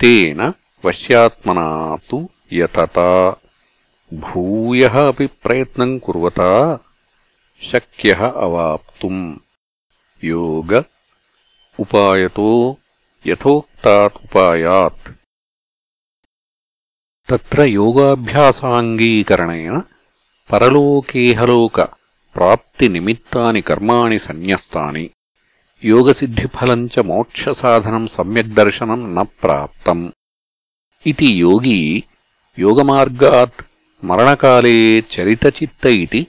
Speaker 1: తేన వశ్యాత్మనా తు యతతా. భూయ అపి ప్రయత్నం కుర్వతా. శక్య అవాప్తు. యోగ ఉపాయతో యథోక్తాతుపాయాత్ తత్ర యోగాభ్యాసాంగీకరణేన పరలోకేహలోక ప్రాప్తినిమిత్తాని కర్మాణి సన్యస్తాని. యోగసిద్ధిఫలం చ మోక్షసాధనం సమ్యగ్దర్శనం న ప్రాప్తం ఇది యోగీ యోగమార్గాత్ మరణకాలే చరితచిత్త ఇతి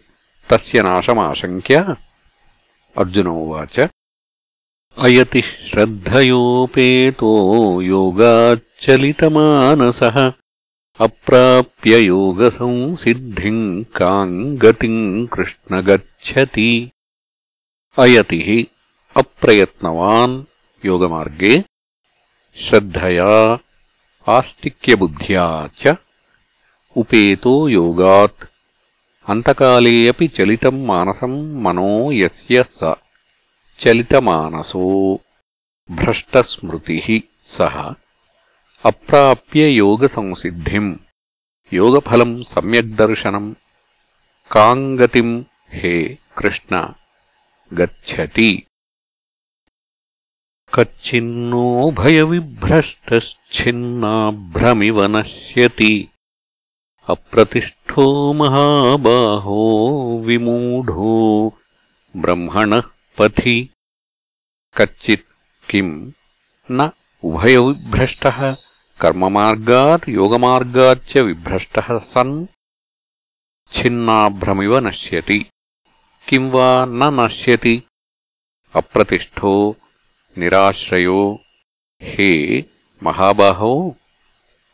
Speaker 1: తస్య నాశమాశంక్య అర్జునోవాచ అయతి శ్రద్ధయోపేతో యోగాచ్చలితమానసः అప్రాప్య యోగసంసిద్ధిం కాम् గతిम् కృష్ణ గచ్చతి అయతి అప్రయత్నవాన్ యోగమార్గే శ్రద్ధయా ఆస్తిక్యబుద్ధ్యా చ ఉపేతో యోగాత్. అంతకాలే అపి చలితం మానసం మనో యస్య స చలితమానసో భ్రష్టస్మృతి సహ అప్రాప్య యోగసంసిద్ధిం యోగఫలం సమ్యగ్దర్శనం కాంగతిం హే కృష్ణ గచ్చతి. कच्चिन्नो भयविभ्रष्टश्छिन्नाभ्रमिव नश्यति। अप्रतिष्ठो महाबाहो विमूढो ब्रह्मणः पथि। कच्चित् किम् न, उभयविभ्रष्टः। कर्ममार्गात् योगमार्गाच्च विभ्रष्टः सन्। छिन्नाभ्रमिव नश्यति। किं वा न नश्यति? अप्रतिष्ठो निराश्रयो हे महाबाहो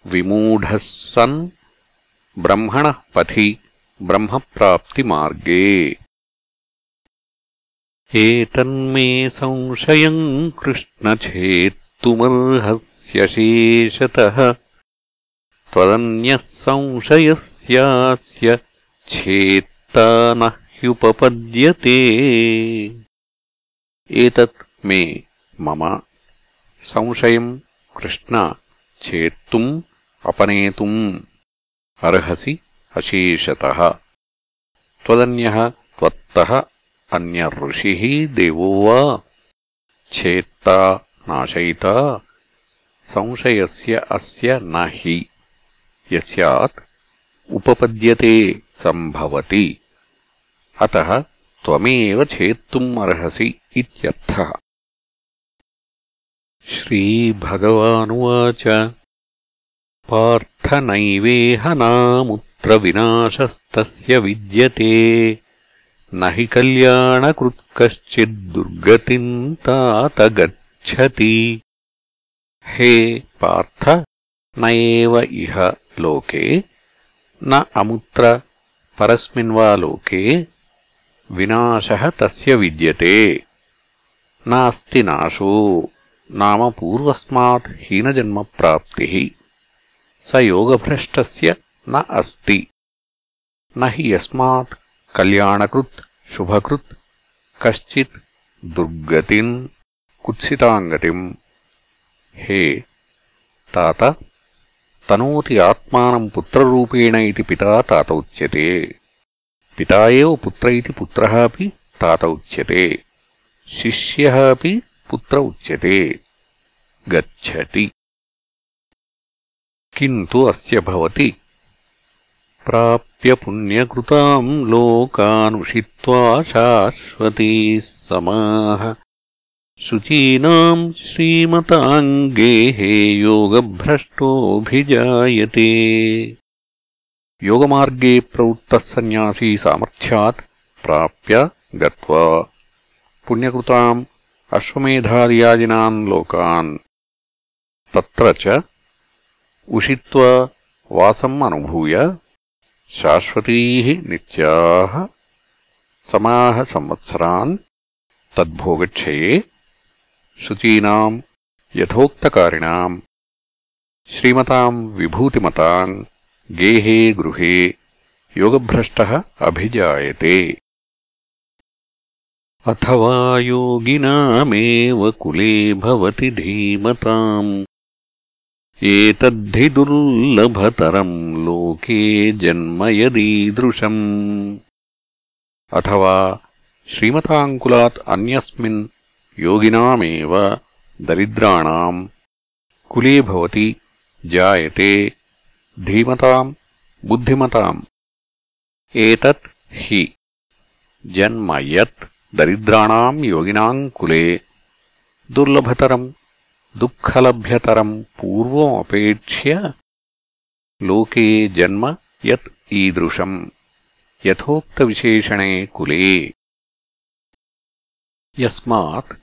Speaker 1: विमूढः सन् ब्रह्मणः पथि ब्रह्मप्राप्तिमार्गे। एतन्मे संशयम् कृष्णछेत्तुमर्हस्य शेषतः, त्वदन्यः संशयस्यास्य छेत्ता न ह्युपपद्यते। एतत् मे మమ సంశయం కృష్ణ చేత్తుం అపనేతుం అర్హసి అశేషత. తదన్య త్వత్త అన్య ఋషి దేవో వా. చేత్తా నాశయిత సంశయస్య అస్య నహి. యస్యాత్ ఉపపద్యతే సంభవతి. అత త్వమేవ చేత్తుమర్హసి ఇత్యర్థః. श्रीभगवानुवाच पार्थ नैवेह नामुत्र विनाशस्तस्य विद्यते न हि कल्याणकृत् कश्चिद्दुर्गतिम् तात गच्छति हे पार्थ न एव इह लोके न अमुत्र परस्मिन् वा लोके विनाशः तस्य विद्यते नास्ति नाशो नाम पूर्वस्मात् हीनजन्मप्राप्तिः स योगभ्रष्टस्य न अस्ति न हि यस्मात् कल्याणकृत् शुभकृत् कश्चित् दुर्गतिम् कुत्सिताङ्गतिम् हे तात तनोति आत्मानम् पुत्ररूपेण इति पिता तात उच्यते पिता एव पुत्र इति पुत्रः अपि तात उच्यते शिष्यः अपि पुत्र उच्यते। गच्छति। किन्तु अस्य भवति। प्राप्य पुण्यकृताम् लोकानुषित्वा शाश्वतीः समाः। शुचीनाम् श्रीमताम् गेहे योगभ्रष्टोऽभिजायते। योगमार्गे प्रवृत्तः सन्न्यासी सामर्थ्यात् प्राप्य गत्वा पुण्यकृताम् अश्वमेधादियादिनाम् लोकान्। तत्र च उषित्वा वासम् अनुभूय शाश्वतीः नित्याः समाः संवत्सरान् तद्भोगक्षये शुचीनाम् यथोक्तकारिणाम् श्रीमताम् विभूतिमताम् गेहे गृहे योगभ्रष्टः अभिजायते अथवा योगिनामेव कुले भवति धीमताम्। एतद्धि दुर्लभतरम् लोके जन्म यदीदृशम्। अथवा श्रीमताङ्कुलात् अन्यस्मिन् योगिनामेव दरिद्राणाम् कुले भवति जायते धीमताम् बुद्धिमताम्। एतत् हि। जन्म यत् दरिद्राणाम् योगिनाम् कुले दुर्लभतरम् दुःखलभ्यतरम् पूर्वमपेक्ष्य लोके जन्म यत् ईदृशम्। यथोक्तविशेषणे कुले। यस्मात्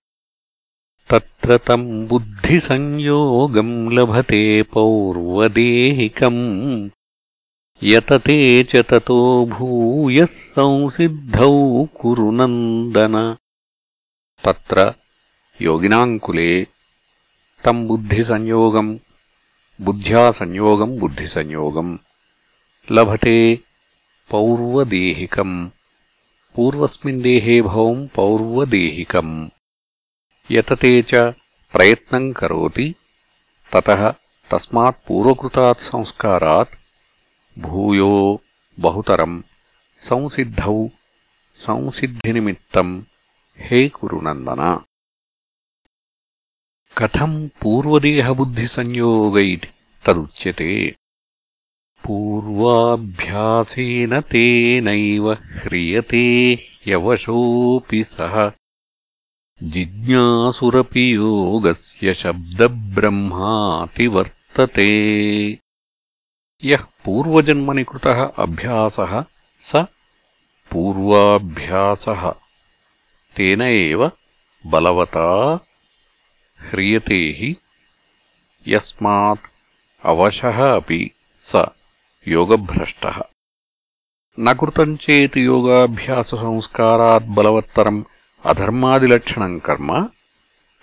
Speaker 1: तत्र तम् बुद्धिसंयोगम् लभते पौर्वदेहिकम्। యతతే చ తతో భూయः సంసిద్ధౌ కురు నందన. తత్ర యోగినాం కులే తం బుద్ధిసంయోగం బుద్ధ్యా సంయోగం బుద్ధిసంయోగం. లభతే పౌర్వదేహికం పూర్వస్మిన్ దేహే భవం పౌర్వదేహికం. యతతే చ ప్రయత్నం కరోతి తతः తస్మాత్ పూర్వకృతాత్ भूयो बहुतरम् संसिद्धौ संसिद्धिनिमित्तम् हे कुरुनन्दन। कथम् पूर्वदेहबुद्धिसंयोग इति तदुच्यते? पूर्वाभ्यासेन तेनैव ह्रियते ह्यवशोऽपि सः। जिज्ञासुरपि योगस्य शब्दब्रह्मातिवर्तते। यः పూర్వజన్మని కృతः అభ్యాసः స పూర్వాభ్యాసः తేన ఏవ బలవతా హ్రియతే హి యస్మాత్ అవశः अपि స యోగభ్రష్టः न कृतम् चेत् योगाभ्याससंस्कारात् बलवत्तरम् अधर्मादिलक्षणम् कर्म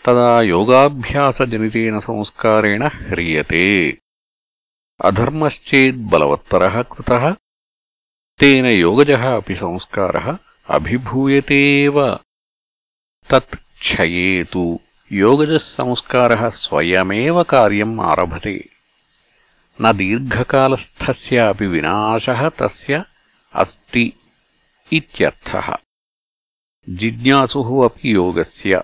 Speaker 1: तदा योगाभ्यासजनितेन संस्कारेण ह्रियते अधर्मश्चेद्बलवत्तरः कृतः तेन योगजः अपि संस्कारः अभिभूयते एव तत् क्षये तु योगजः संस्कारः स्वयमेव कार्यम् आरभते न दीर्घकालस्थस्यापि विनाशः तस्य अस्ति इत्यर्थः जिज्ञासुः अपि योगस्य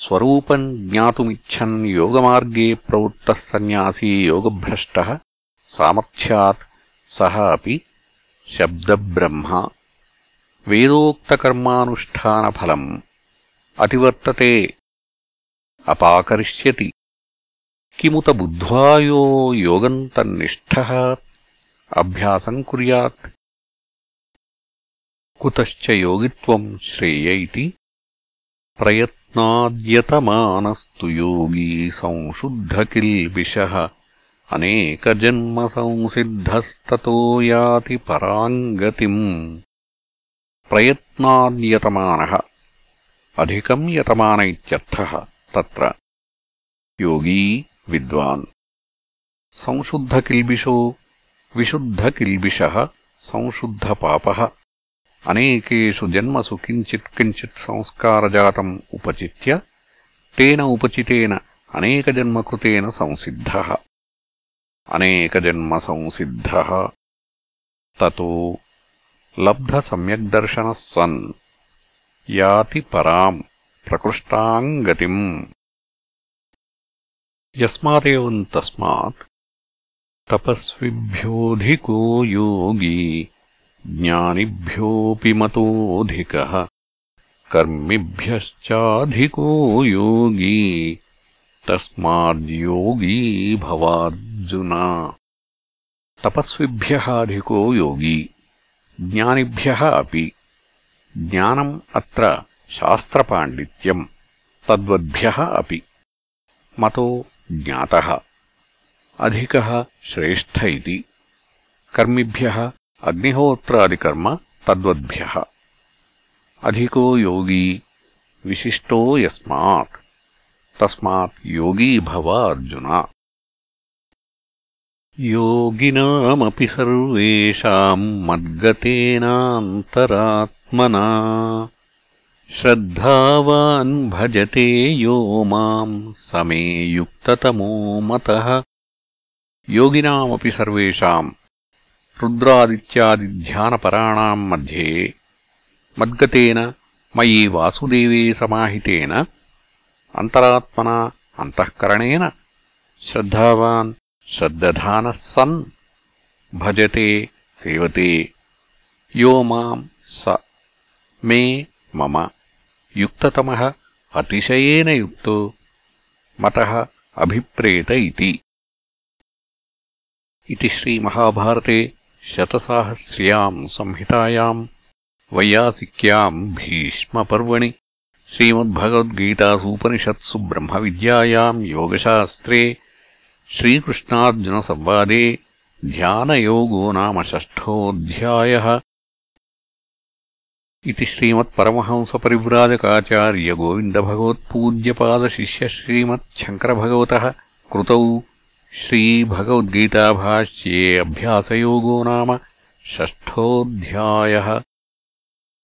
Speaker 1: స్వరూపం జ్ఞాతుమిచ్చన్ యోగమార్గే ప్రవృత్తः సన్యాసీ యోగభ్రష్టः సామర్థ్యాత్ సహ అపి శబ్దబ్రహ్మ వేదోక్తకర్మానుష్ఠానఫలం అతివర్తతే అపాకరిష్యతి కిముత బుద్ధ్వా యో యోగం తన్నిష్ఠः అభ్యాసం కుర్యాత్ కుతశ్చ యోగిత్వం శ్రేయ ఇతి ప్రయత్ प्रयत्नाद्यतमानस्तु योगी संशुद्धकिल्बिषः। अनेकजन्मसंसिद्धस्ततो याति पराम् गतिम् प्रयत्नाद्यतमानः। अधिकम् यतमान इत्यर्थः तत्र। योगी विद्वान्। संशुद्धकिल्बिषो विशुद्धकिल्बिषः संशुद्धपापः అనేకేషు జన్మసు కించిత్ కించిత్ సంస్కారజాతం ఉపచిత్య తేన ఉపచితేన అనేక జన్మ కృతేన సంసిద్ధ. అనేక జన్మ సంసిద్ధ. తతో లబ్ధ లబ్ధసమ్యగ్దర్శనः సన్ యాతి పరాం ప్రకృష్టాం గతిం. యస్మాదేవం తస్మాత్ తపస్విభ్యోధికో యోగీ ज्ञानिभ्योऽपि मतोऽधिकः। कर्मिभ्यश्चाधिको योगी। तस्माद्योगी भवार्जुन। तपस्विभ्यः अधिको योगी। ज्ञानिभ्यः अपि। ज्ञानम् अत्र शास्त्रपाण्डित्यम्। तद्वद्भ्यः अपि। मतो ज्ञातः। अधिकः श्रेष्ठ इति। कर्मिभ्यः अग्निहोत्रादिकर्म तद्वद्भ्यः अधिको योगी विशिष्टो यस्मात् तस्मात् योगी भव अर्जुन योगिनामपि सर्वेषाम् मद्गतेनान्तरात्मना श्रद्धावान् भजते यो माम् समे युक्ततमो मतः योगिनामपि सर्वेषाम् रुद्रादित्यादिध्यानपराणाम् मध्ये मद्गतेन मयि वासुदेवे समाहितेन अन्तरात्मना अन्तःकरणेन श्रद्धावान् श्रद्दधानः सन् भजते सेवते यो माम् स मे मम युक्ततमः अतिशयेन युक्तो मतः अभिप्रेत इति श्रीमहाभारते शतसाहस्र्याम् संहितायाम् वैयासिक्याम् भीष्मपर्वणि श्रीमद्भगवद्गीतासूपनिषत्सु ब्रह्मविद्यायाम् योगशास्त्रे श्रीकृष्णार्जुनसंवादे ध्यानयोगो नाम षष्ठोऽध्यायः। इति श्रीमत्परमहंसपरिव्राजकाचार्यगोविन्दभगवत्पूज्यपादशिष्यश्रीमच्छङ्करभगवतः कृतौ श्रीभगवद्गीताभाष्ये अभ्यासयोगो नाम षष्ठोऽध्यायः